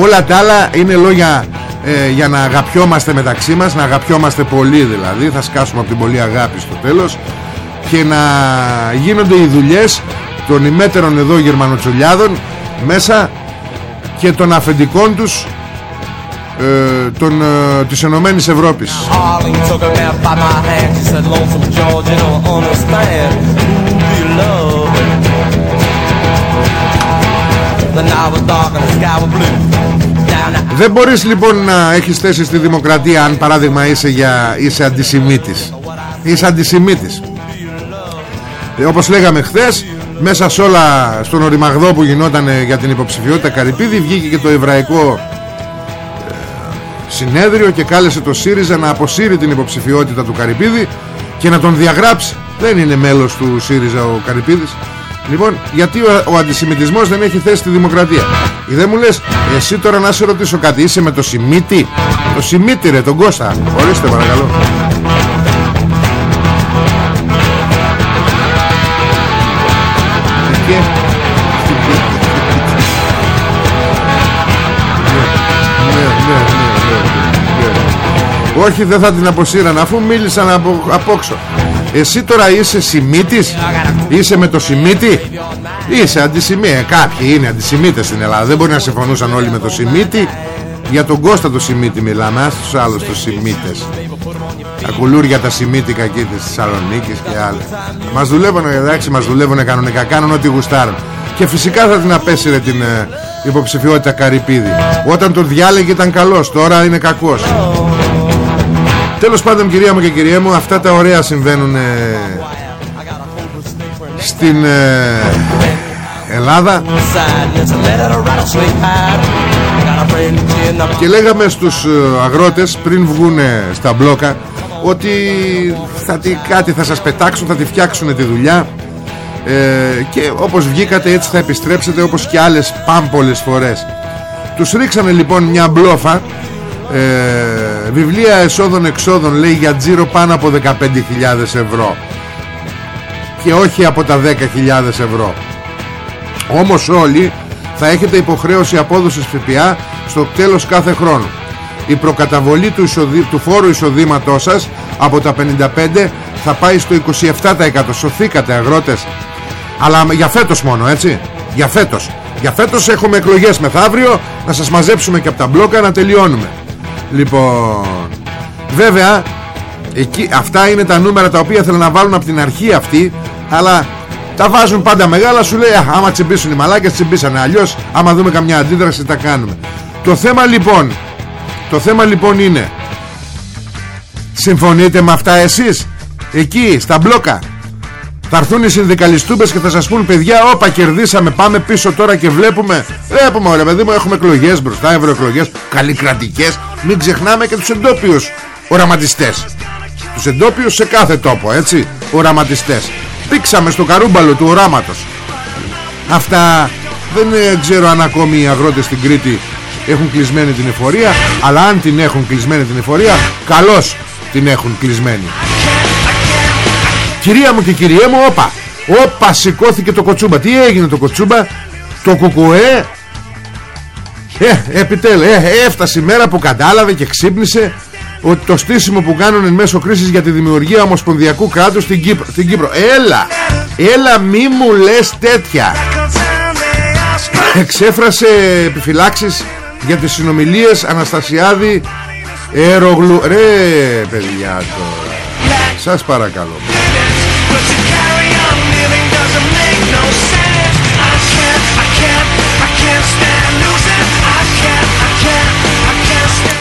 Όλα τα άλλα είναι λόγια ε, για να αγαπιόμαστε μεταξύ μας Να αγαπιόμαστε πολύ δηλαδή. Θα σκάσουμε από την πολύ αγάπη στο τέλος. Και να γίνονται οι δουλειές των ημέτερων εδώ γερμανοτσολιάδων μέσα και των αφεντικών τους ε, των, ε, της Ενωμένης Ευρώπης. Δεν μπορείς λοιπόν να έχεις θέση στη δημοκρατία αν παράδειγμα είσαι, για, είσαι αντισημίτης. Είσαι αντισημίτης. Ε, Όπως λέγαμε χθες μέσα σε όλα στον οριμαγδό που γινόταν για την υποψηφιότητα Καρυπίδη βγήκε και το εβραϊκό ε, συνέδριο και κάλεσε το ΣΥΡΙΖΑ να αποσύρει την υποψηφιότητα του Καρυπίδη και να τον διαγράψει. Δεν είναι μέλος του ΣΥΡΙΖΑ ο Καρυπίδης. Λοιπόν γιατί ο, ο αντισημιτισμός δεν έχει θέση στη δημοκρατία; Ή δεν μου λες εσύ τώρα να σε ρωτήσω κάτι είσαι με το Σιμίτη το Σιμίτη ρε τον Κώστα ορίστε παρακαλώ Όχι δεν θα την αποσύραν αφού μίλησαν από, απόξω Εσύ τώρα είσαι σημίτης Είσαι με το σημίτη Είσαι αντισημί ε, Κάποιοι είναι αντισημίτες στην Ελλάδα. Δεν μπορεί να συμφωνούσαν όλοι με το σημίτη Για τον Κώστα το σημίτη μιλάμε Ας τους άλλους τους σημίτες Τα κουλούρια τα σημίτικα εκεί της Θεσσαλονίκης και άλλα. Μας δουλεύουν εντάξει μας δουλεύουν κανονικά Κάνουν ό,τι γουστάρουν. Και φυσικά θα την απέσυρε την ε, υποψηφιότητα Καρυπίδη. Όταν τον διάλεγε ήταν καλός Τώρα είναι κακός Τέλος πάντων κυρία μου και κυρία μου Αυτά τα ωραία συμβαίνουν ε, Στην ε, Ελλάδα. Και λέγαμε στους ε, αγρότες Πριν βγουν στα μπλόκα Ότι θα τη, κάτι θα σας πετάξουν Θα τη φτιάξουν τη δουλειά. Ε, και όπως βγήκατε έτσι θα επιστρέψετε όπως και άλλες πάμπολες φορές. Τους ρίξανε λοιπόν μια μπλόφα ε, βιβλία εσόδων εξόδων λέει για τζίρο πάνω από 15.000 ευρώ. Και όχι από τα 10.000 ευρώ. Όμως όλοι θα έχετε υποχρέωση απόδοσης ΦΠΑ στο τέλος κάθε χρόνο. Η προκαταβολή του, εισοδη... του φόρου εισοδήματός σας από τα 55 θα πάει στο 27% σωθήκατε αγρότες. Αλλά για φέτος μόνο έτσι. Για φέτος. Για φέτος έχουμε εκλογές μεθαύριο. Να σας μαζέψουμε και από τα μπλόκα να τελειώνουμε Λοιπόν Βέβαια εκεί, Αυτά είναι τα νούμερα τα οποία θέλουν να βάλουν από την αρχή αυτή Αλλά τα βάζουν πάντα μεγάλα Σου λέει άμα τσιμπήσουν οι μαλάκες τσιμπήσανε Αλλιώς άμα δούμε καμιά αντίδραση τα κάνουμε. Το θέμα λοιπόν Το θέμα λοιπόν είναι Συμφωνείτε με αυτά εσείς; Εκεί στα μπλόκα; Θα έρθουν οι συνδικαλιστούμπες και θα σας πούν παιδιά όπα κερδίσαμε πάμε πίσω τώρα και βλέπουμε Βλέπουμε ωραία παιδί μου έχουμε εκλογές μπροστά ευρωεκλογές καλλικρατικές Μην ξεχνάμε και τους εντόπιους οραματιστές Τους εντόπιους σε κάθε τόπο έτσι οραματιστές. Πήξαμε στο καρούμπαλο του οράματος. Αυτά δεν ε, ξέρω αν ακόμη οι αγρότες στην Κρήτη έχουν κλεισμένη την εφορία Αλλά αν την έχουν κλεισμένη την εφορία Καλώς την έχουν κλεισμένη Κυρία μου και κυριέ μου όπα. Όπα σηκώθηκε το κοτσούμπα. Τι έγινε το κοτσούμπα; Το κουκουέ; Ε επιτέλου ε, Έφτασε η μέρα που κατάλαβε και ξύπνησε Ότι το στήσιμο που κάνουν εν μέσω κρίσης Για τη δημιουργία ομοσπονδιακού κράτους στην Κύπρο, στην Κύπρο. Έλα Έλα μη μου λες τέτοια. Εξέφρασε επιφυλάξεις Για τις συνομιλίες Αναστασιάδη Ερογλου... Ρε παιδιά τώρα. Σας παρακαλώ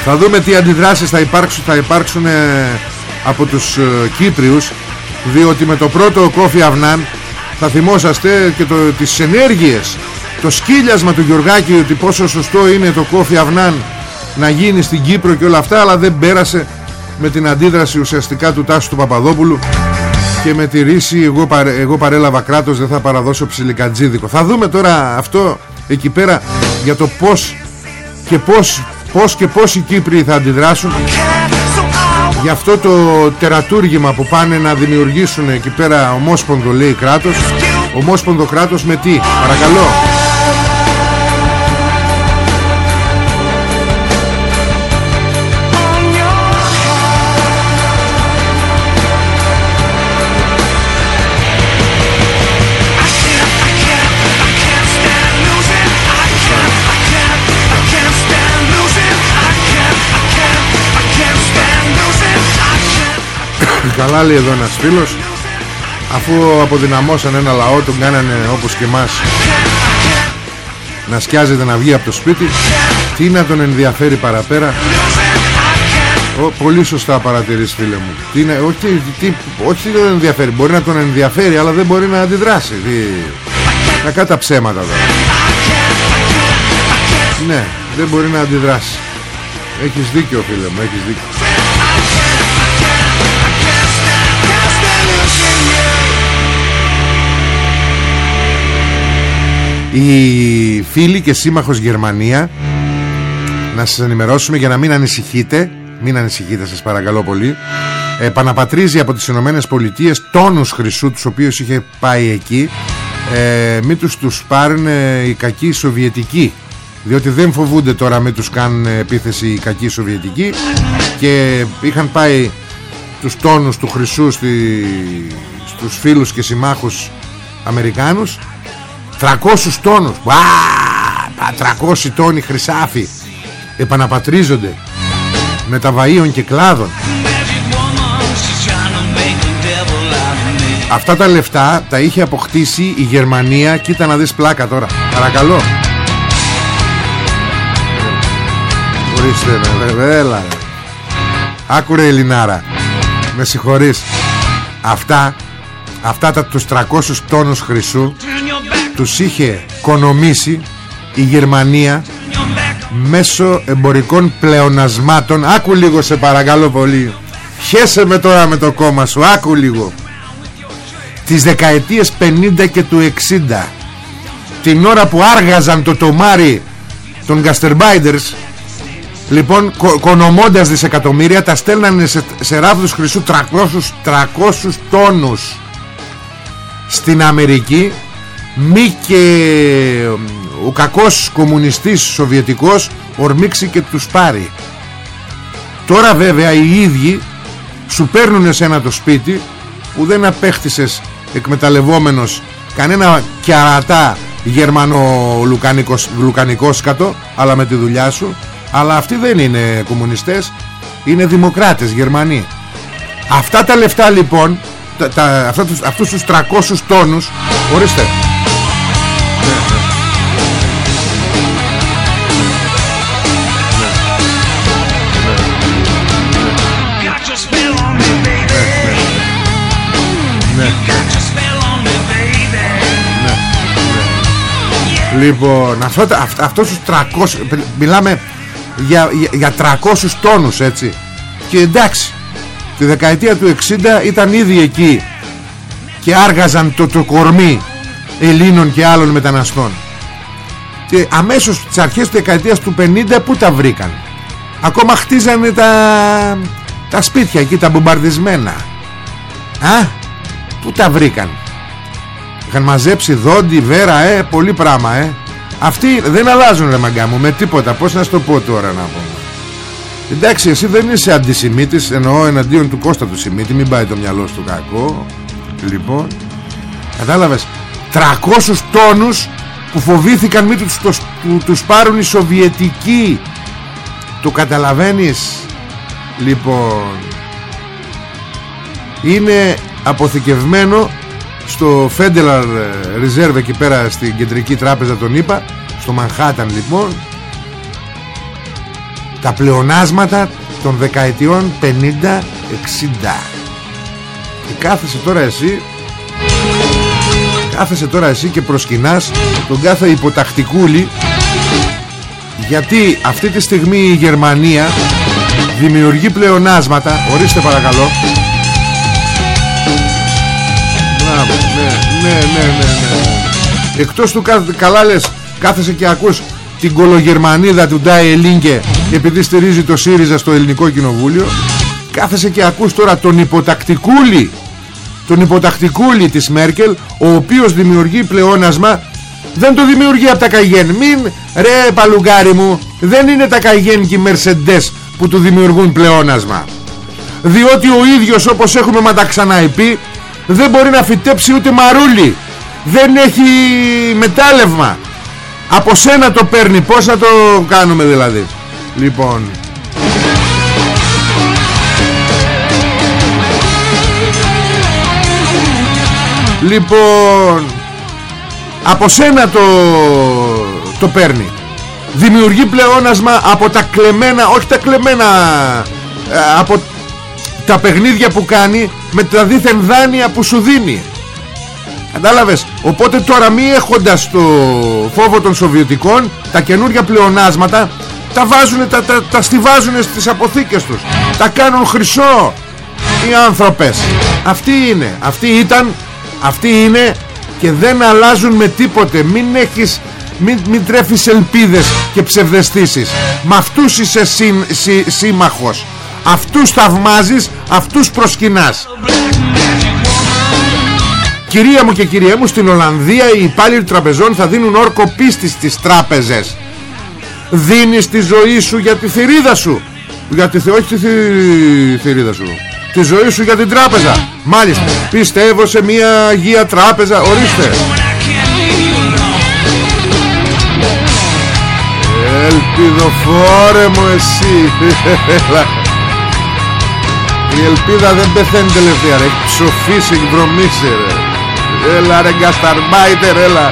θα δούμε τι αντιδράσεις θα υπάρξουν, θα υπάρξουν ε, από τους ε, Κύπριους διότι με το πρώτο κόφι αυνάν θα θυμόσαστε και το, τις ενέργειες το σκύλιασμα του Γιωργάκη ότι πόσο σωστό είναι το κόφι αυνάν να γίνει στην Κύπρο και όλα αυτά αλλά δεν πέρασε με την αντίδραση ουσιαστικά του Τάσου του Παπαδόπουλου και με τη ρίση εγώ, παρέ, εγώ παρέλαβα κράτος δεν θα παραδώσω ψιλικατζίδικο. Θα δούμε τώρα αυτό εκεί πέρα για το πως και πως, πως και πως οι Κύπροι θα αντιδράσουν. Για αυτό το τερατούργημα που πάνε να δημιουργήσουν εκεί πέρα ομόσπονδο λέει κράτος ομόσπονδο κράτος με τι παρακαλώ Καλά λέει εδώ ένας φίλος. Αφού αποδυναμώσαν ένα λαό Τον κάνανε όπως και εμάς. Να σκιάζεται να βγει από το σπίτι. Τι να τον ενδιαφέρει παραπέρα. Ο, Πολύ σωστά παρατηρείς φίλε μου. Τι είναι, όχι, τι, όχι δεν τον ενδιαφέρει. Μπορεί να τον ενδιαφέρει αλλά δεν μπορεί να αντιδράσει. Τι, Να κάτα ψέματα τώρα Ναι δεν μπορεί να αντιδράσει. Έχεις δίκιο φίλε μου Έχεις δίκιο η φίλη και σύμμαχος Γερμανία να σας ενημερώσουμε για να μην ανησυχείτε μην ανησυχείτε σας παρακαλώ πολύ επαναπατρίζει από τις Ηνωμένες Πολιτείες τόνους χρυσού τους οποίους είχε πάει εκεί. Ε, μην τους τους πάρουν ε, οι κακοί Σοβιετικοί διότι δεν φοβούνται τώρα μην τους κάνουν επίθεση οι κακοί Σοβιετικοί. Και είχαν πάει τους τόνους του χρυσού στη, στους φίλους και συμμάχους Αμερικάνους 300 τόνους. Μπα, 300 τόνοι χρυσάφι επαναπατρίζονται με τα βαΐων και κλάδων. Αυτά τα λεφτά τα είχε αποκτήσει η Γερμανία. Κοίτα να δεις πλάκα τώρα. Παρακαλώ. Ορίστε ναι, Έλα Άκουρε Ελληνάρα. Με συγχωρείς. Αυτά Αυτά τα τους 300 τόνους χρυσού τους είχε κονομήσει η Γερμανία μέσω εμπορικών πλεονασμάτων. Άκου λίγο σε παρακαλώ πολύ. Χέσε με τώρα με το κόμμα σου άκου λίγο. Τις δεκαετίες 50 και του 60 την ώρα που άργαζαν το τομάρι των Γκαστερμπάιντερς λοιπόν κο, κονομώντας δισεκατομμύρια τα στέλνανε σε, σε ράβδους χρυσού 300, 300 τόνους. Στην Αμερική μη και ο κακός κομμουνιστής σοβιετικός ορμήξει και τους πάρει. Τώρα βέβαια οι ίδιοι σου παίρνουν ένα το σπίτι που δεν απέκτησες εκμεταλλευόμενος κανένα κιαρατά γερμανο λουκανικό σκατό αλλά με τη δουλειά σου. Αλλά αυτοί δεν είναι κομμουνιστές είναι δημοκράτες Γερμανοί. Αυτά τα λεφτά λοιπόν τα, τα, αυτά τους, αυτούς τους 300 τόνους ορίστε Λοιπόν, αυτό, αυτό, αυτός τους 300 Μιλάμε για, για, για 300 τόνους έτσι. Και εντάξει Τη δεκαετία του 60 ήταν ήδη εκεί Και άργαζαν το, το κορμί Ελλήνων και άλλων μεταναστών. Και αμέσως τις αρχές της δεκαετίας του 50 Πού τα βρήκαν; Ακόμα χτίζανε τα, τα σπίτια εκεί τα μπομπαρδισμένα. Α, πού τα βρήκαν; Είχαν μαζέψει δόντι, βέρα, ε, πολύ πράγμα, ε. Αυτοί δεν αλλάζουν ρε μαγκά μου με τίποτα. Πώς να σου το πω τώρα να πω. Εντάξει, εσύ δεν είσαι αντισημίτης, εννοώ εναντίον του Κώστα του Σιμίτη, μην πάει το μυαλό του κακό. Λοιπόν, κατάλαβες, 300 τόνους που φοβήθηκαν μην τους, τους, τους πάρουν οι Σοβιετικοί. Το καταλαβαίνεις; Λοιπόν, είναι αποθηκευμένο στο Federal Reserve εκεί πέρα στην κεντρική τράπεζα των ΗΠΑ στο Μανχάταν λοιπόν τα πλεονάσματα των δεκαετιών 50-60 κάθεσαι τώρα εσύ κάθεσαι τώρα εσύ και προσκυνάς τον κάθε υποτακτικούλη γιατί αυτή τη στιγμή η Γερμανία δημιουργεί πλεονάσματα. Ορίστε παρακαλώ. Μπράβο, ναι, ναι, ναι, ναι, ναι. Εκτός του κα- καλά λες Κάθεσαι και ακούς την κολογερμανίδα του Ντάι Ελίνκε Επειδή στηρίζει το ΣΥΡΙΖΑ στο ελληνικό κοινοβούλιο. Κάθεσαι και ακούς τώρα τον υποτακτικούλη Τον υποτακτικούλη της Μέρκελ Ο οποίος δημιουργεί πλεόνασμα. Δεν το δημιουργεί από τα Καγέν. Μην ρε παλουγκάρι μου Δεν είναι τα Καγέν και οι Μερσεντές Που του δημιουργούν πλεόνασμα. Διότι ο ίδιος όπως έχουμε μα τα ξαναειπεί δεν μπορεί να φυτέψει ούτε μαρούλι. Δεν έχει μετάλλευμα. Από σένα το παίρνει. Πως να το κάνουμε δηλαδή; Λοιπόν. Λοιπόν. Από σένα το το παίρνει. Δημιουργεί πλεόνασμα από τα κλεμμένα όχι τα κλεμμένα ε, από τα παιχνίδια που κάνει με τα δίθεν δάνεια που σου δίνει. Κατάλαβες Οπότε τώρα μη έχοντας το φόβο των Σοβιετικών Τα καινούργια πλεονάσματα Τα βάζουν, τα, τα, τα στιβάζουν στις αποθήκες τους. Τα κάνουν χρυσό Οι άνθρωπες. Αυτοί είναι Αυτοί ήταν Αυτοί είναι Και δεν αλλάζουν με τίποτε. Μην έχεις μην, μην τρέφεις ελπίδες και ψευδεστήσεις. Με αυτούς είσαι συν, συ- σύμμαχος Αυτούς θαυμάζεις Αυτούς προσκυνάς. Κυρία μου και κυρία μου στην Ολλανδία οι υπάλληλοι τραπεζών θα δίνουν όρκο πίστης στις τράπεζες. Δίνεις τη ζωή σου για τη θηρίδα σου. Για τη, θε- όχι τη θη- θηρίδα σου. Τη ζωή σου για την τράπεζα. Μάλιστα. Πιστεύω σε μια Αγία τράπεζα. Ορίστε. Ελπιδοφόρε μου εσύ. Έλα. Η ελπίδα δεν πεθαίνει τελευταία ρε. Έχει ψοφήσει, έχει βρωμίσει ρε. Έλα ρε γκασταρμπάιτερ έλα.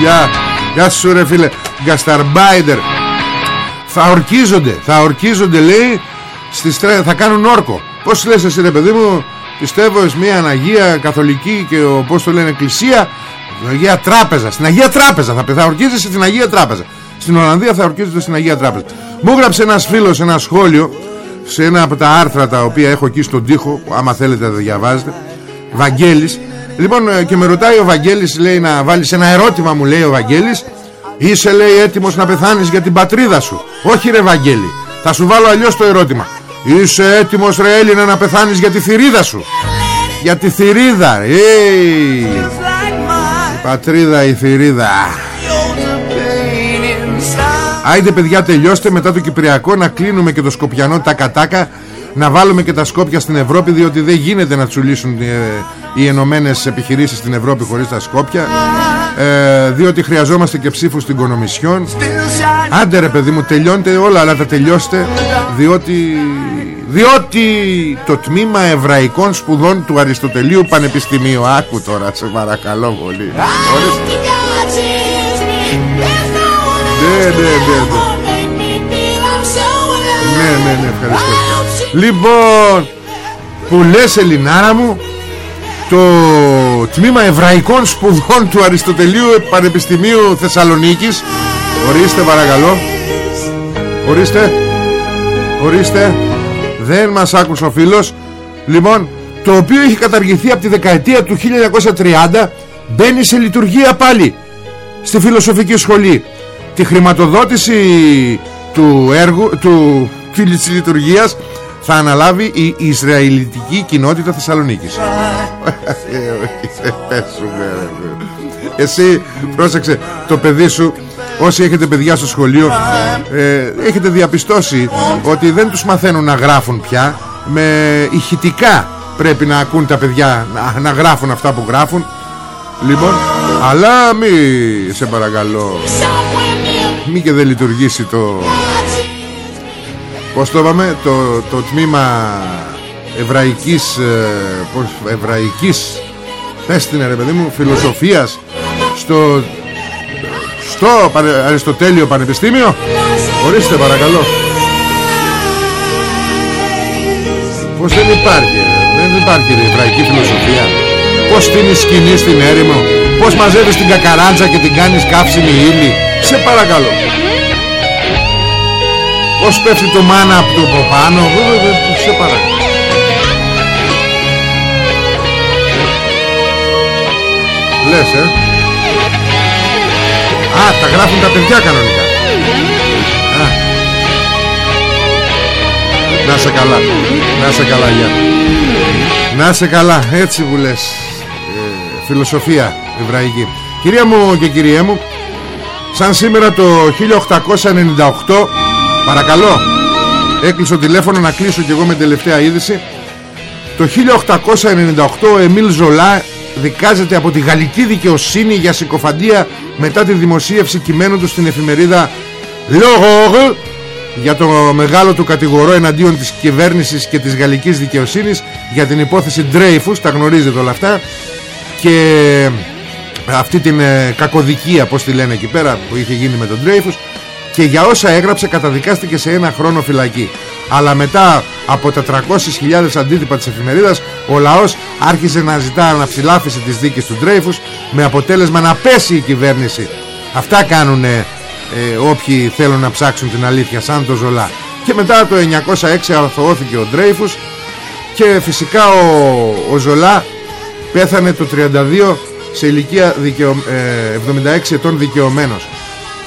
Γεια Γεια σου ρε φίλε. Γκασταρμπάιτερ Θα ορκίζονται Θα ορκίζονται λέει στις, τρέ- Θα κάνουν όρκο. Πώς λες εσύ ρε παιδί μου Πιστεύω σε μια Αγία Καθολική Και ο, πώς το λένε εκκλησία Στην Αγία Τράπεζα. Στην Αγία Τράπεζα Θα, θα ορκίζεσαι στην Αγία Τράπεζα. Στην Ολλανδία θα ορκίζονται στην Αγία Τράπεζα. Μου έγραψε ένας φίλος ένα σχόλιο σε ένα από τα άρθρα τα οποία έχω εκεί στον τοίχο άμα θέλετε να τα διαβάζετε Βαγγέλης. Λοιπόν ε, και με ρωτάει ο Βαγγέλης λέει να βάλεις ένα ερώτημα μου λέει ο Βαγγέλης. Είσαι λέει έτοιμος να πεθάνεις για την πατρίδα σου. Όχι ρε Βαγγέλη θα σου βάλω αλλιώς το ερώτημα. Είσαι έτοιμος ρε Έλληνα να πεθάνεις για τη θηρίδα σου. Για τη θηρίδα ρε. Έι. η πατρίδα η θηρίδα Άιντε παιδιά τελειώστε μετά το Κυπριακό να κλείνουμε και το Σκοπιανό τα κατάκα να βάλουμε και τα Σκόπια στην Ευρώπη διότι δεν γίνεται να τσουλήσουν ε, οι ενωμένες επιχειρήσεις στην Ευρώπη χωρίς τα Σκόπια. Ε, διότι χρειαζόμαστε και ψήφους στην Κονομισιόν. Άντε ρε παιδί μου τελειώνετε όλα αλλά τα τελειώστε διότι, διότι το τμήμα Εβραϊκών Σπουδών του Αριστοτελείου Πανεπιστημίου. Άκου τώρα σε παρακαλώ πολύ Ορίστε. Ναι, ναι, ναι, Ναι, ναι, ναι, ευχαριστώ. Λοιπόν, που λες Ελληνάρα μου Το τμήμα Εβραϊκών Σπουδών του Αριστοτελείου Πανεπιστημίου Θεσσαλονίκης. Ορίστε παρακαλώ. Ορίστε. Ορίστε. Δεν μας άκουσε ο φίλος. Λοιπόν Το οποίο έχει καταργηθεί από τη δεκαετία του 1930 Μπαίνει σε λειτουργία πάλι Στη φιλοσοφική σχολή Τη χρηματοδότηση του έργου Του της λειτουργίας θα αναλάβει η Ισραηλιτική κοινότητα Θεσσαλονίκης. Ε, πέσουμε, ρε. Εσύ πρόσεξε το παιδί σου Όσοι έχετε παιδιά στο σχολείο ε, Έχετε διαπιστώσει Ότι δεν τους μαθαίνουν να γράφουν πια. Με ηχητικά Πρέπει να ακούν τα παιδιά Να, να γράφουν αυτά που γράφουν. Λοιπόν Αλλά μη σε παρακαλώ Μη και δεν λειτουργήσει το Πώς το είπαμε; Το, το τμήμα Εβραϊκής ε, πώς, Εβραϊκής Πες την ρε παιδί μου Φιλοσοφίας Στο Στο Πανε- Αριστοτέλειο Πανεπιστήμιο; Ορίστε παρακαλώ Πως δεν υπάρχει ρε. Δεν υπάρχει ρε, εβραϊκή φιλοσοφία; Πως στείνεις σκηνή στην έρημο; Πως μαζεύεις την κακαράντζα και την κάνεις καύσιμη ύλη. Σε παρακαλώ. Πως πέφτει το μάνα από το πάνω Σε παρακαλώ. Λες ε. Α, τα γράφουν τα παιδιά κανονικά. Α. Να σε καλά. Να σε καλά γεια Να σε καλά. Έτσι που λες. Ε, Φιλοσοφία εβραϊκή Κυρία μου και κυρία μου Σαν σήμερα το 1898 Παρακαλώ Έκλεισε το τηλέφωνο να κλείσω και εγώ με τελευταία είδηση. Το 1898 ο Εμίλ Ζολά δικάζεται από τη γαλλική δικαιοσύνη για συκοφαντία μετά τη δημοσίευση κειμένου του στην εφημερίδα L'Aurore για το μεγάλο του κατηγορό εναντίον της κυβέρνησης και της γαλλικής δικαιοσύνης για την υπόθεση Dreyfus, τα γνωρίζετε όλα αυτά. Και αυτή την ε, κακοδικία πως τη λένε εκεί πέρα που είχε γίνει με τον Dreyfus και για όσα έγραψε καταδικάστηκε σε ένα χρόνο φυλακή. Αλλά μετά από τα 300.000 αντίτυπα της εφημερίδας ο λαός άρχισε να ζητά αναψηλάφιση της δίκης του Ντρέιφους με αποτέλεσμα να πέσει η κυβέρνηση. Αυτά κάνουν ε, όποιοι θέλουν να ψάξουν την αλήθεια σαν το Ζολά. Και μετά το 906 αθωώθηκε ο Ντρέιφους και φυσικά ο, ο Ζολά πέθανε το 32 σε ηλικία δικαιο, 76 ε, ετών δικαιωμένος.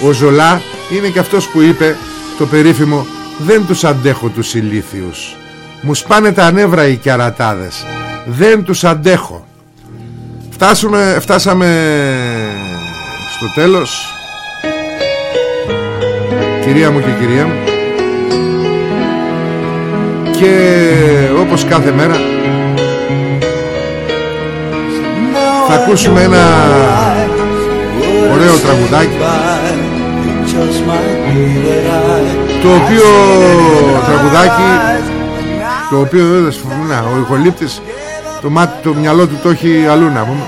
Ο Ζολά είναι και αυτός που είπε το περίφημο δεν τους αντέχω τους ηλίθιους. Μους σπάνε τα νεύρα οι κιαρατάδες Δεν τους αντέχω Φτάσουμε, Φτάσαμε στο τέλος. Κυρία μου και κυρία μου. Και όπως κάθε μέρα ακούσουμε ένα ωραίο τραγουδάκι το οποίο τραγουδάκι το οποίο να, ο ηχολήπτης το, μάτι, το μυαλό του το έχει αλλού να πούμε.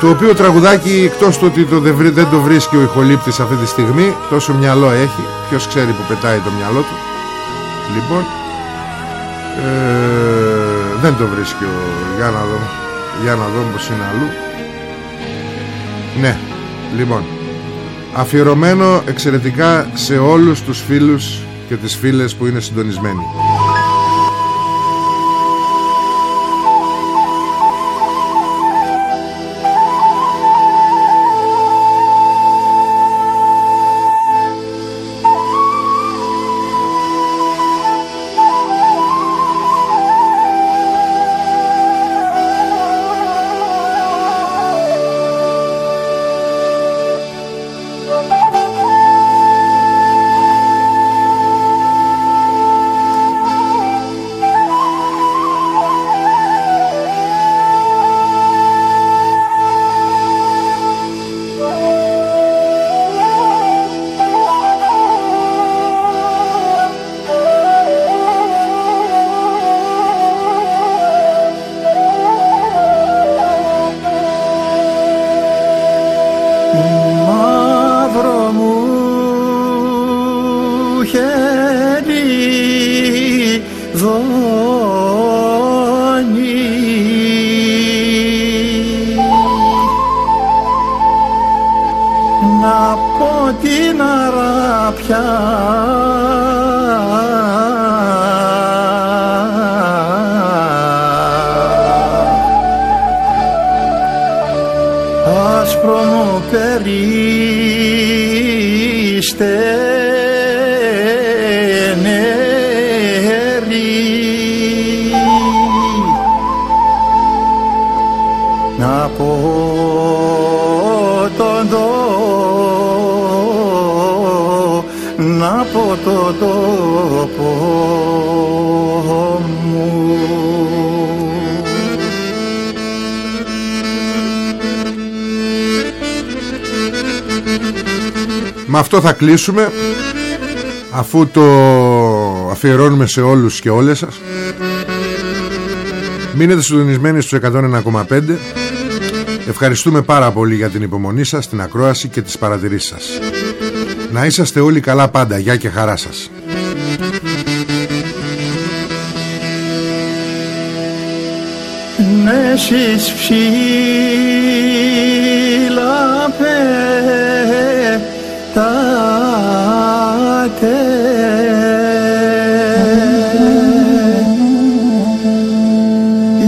Το οποίο τραγουδάκι εκτός του ότι το δεν το βρίσκει ο ηχολήπτης αυτή τη στιγμή τόσο μυαλό έχει. Ποιος ξέρει που πετάει το μυαλό του. Λοιπόν ε, δεν το βρίσκει ο, για να δω για να δω πως είναι αλλού. Ναι λοιπόν αφιερωμένο εξαιρετικά σε όλους τους φίλους και τις φίλες που είναι συντονισμένοι Ești Με αυτό θα κλείσουμε Αφού το αφιερώνουμε σε όλους και όλες σας. Μείνετε συντονισμένοι στους 101,5 Ευχαριστούμε πάρα πολύ για την υπομονή σας, την ακρόαση και τις παρατηρήσεις σας. Να είσαστε όλοι καλά πάντα, γεια και χαρά σας. Με hiç κοιτάτε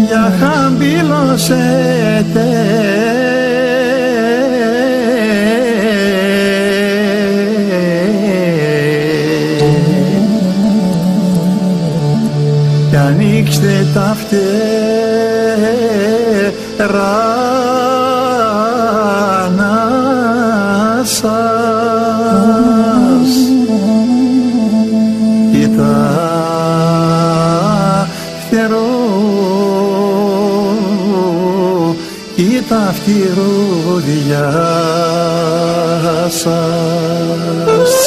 για χαμηλώσετε και ανοίξτε τα φταίει τα αυτή σας.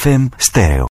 FM Stereo.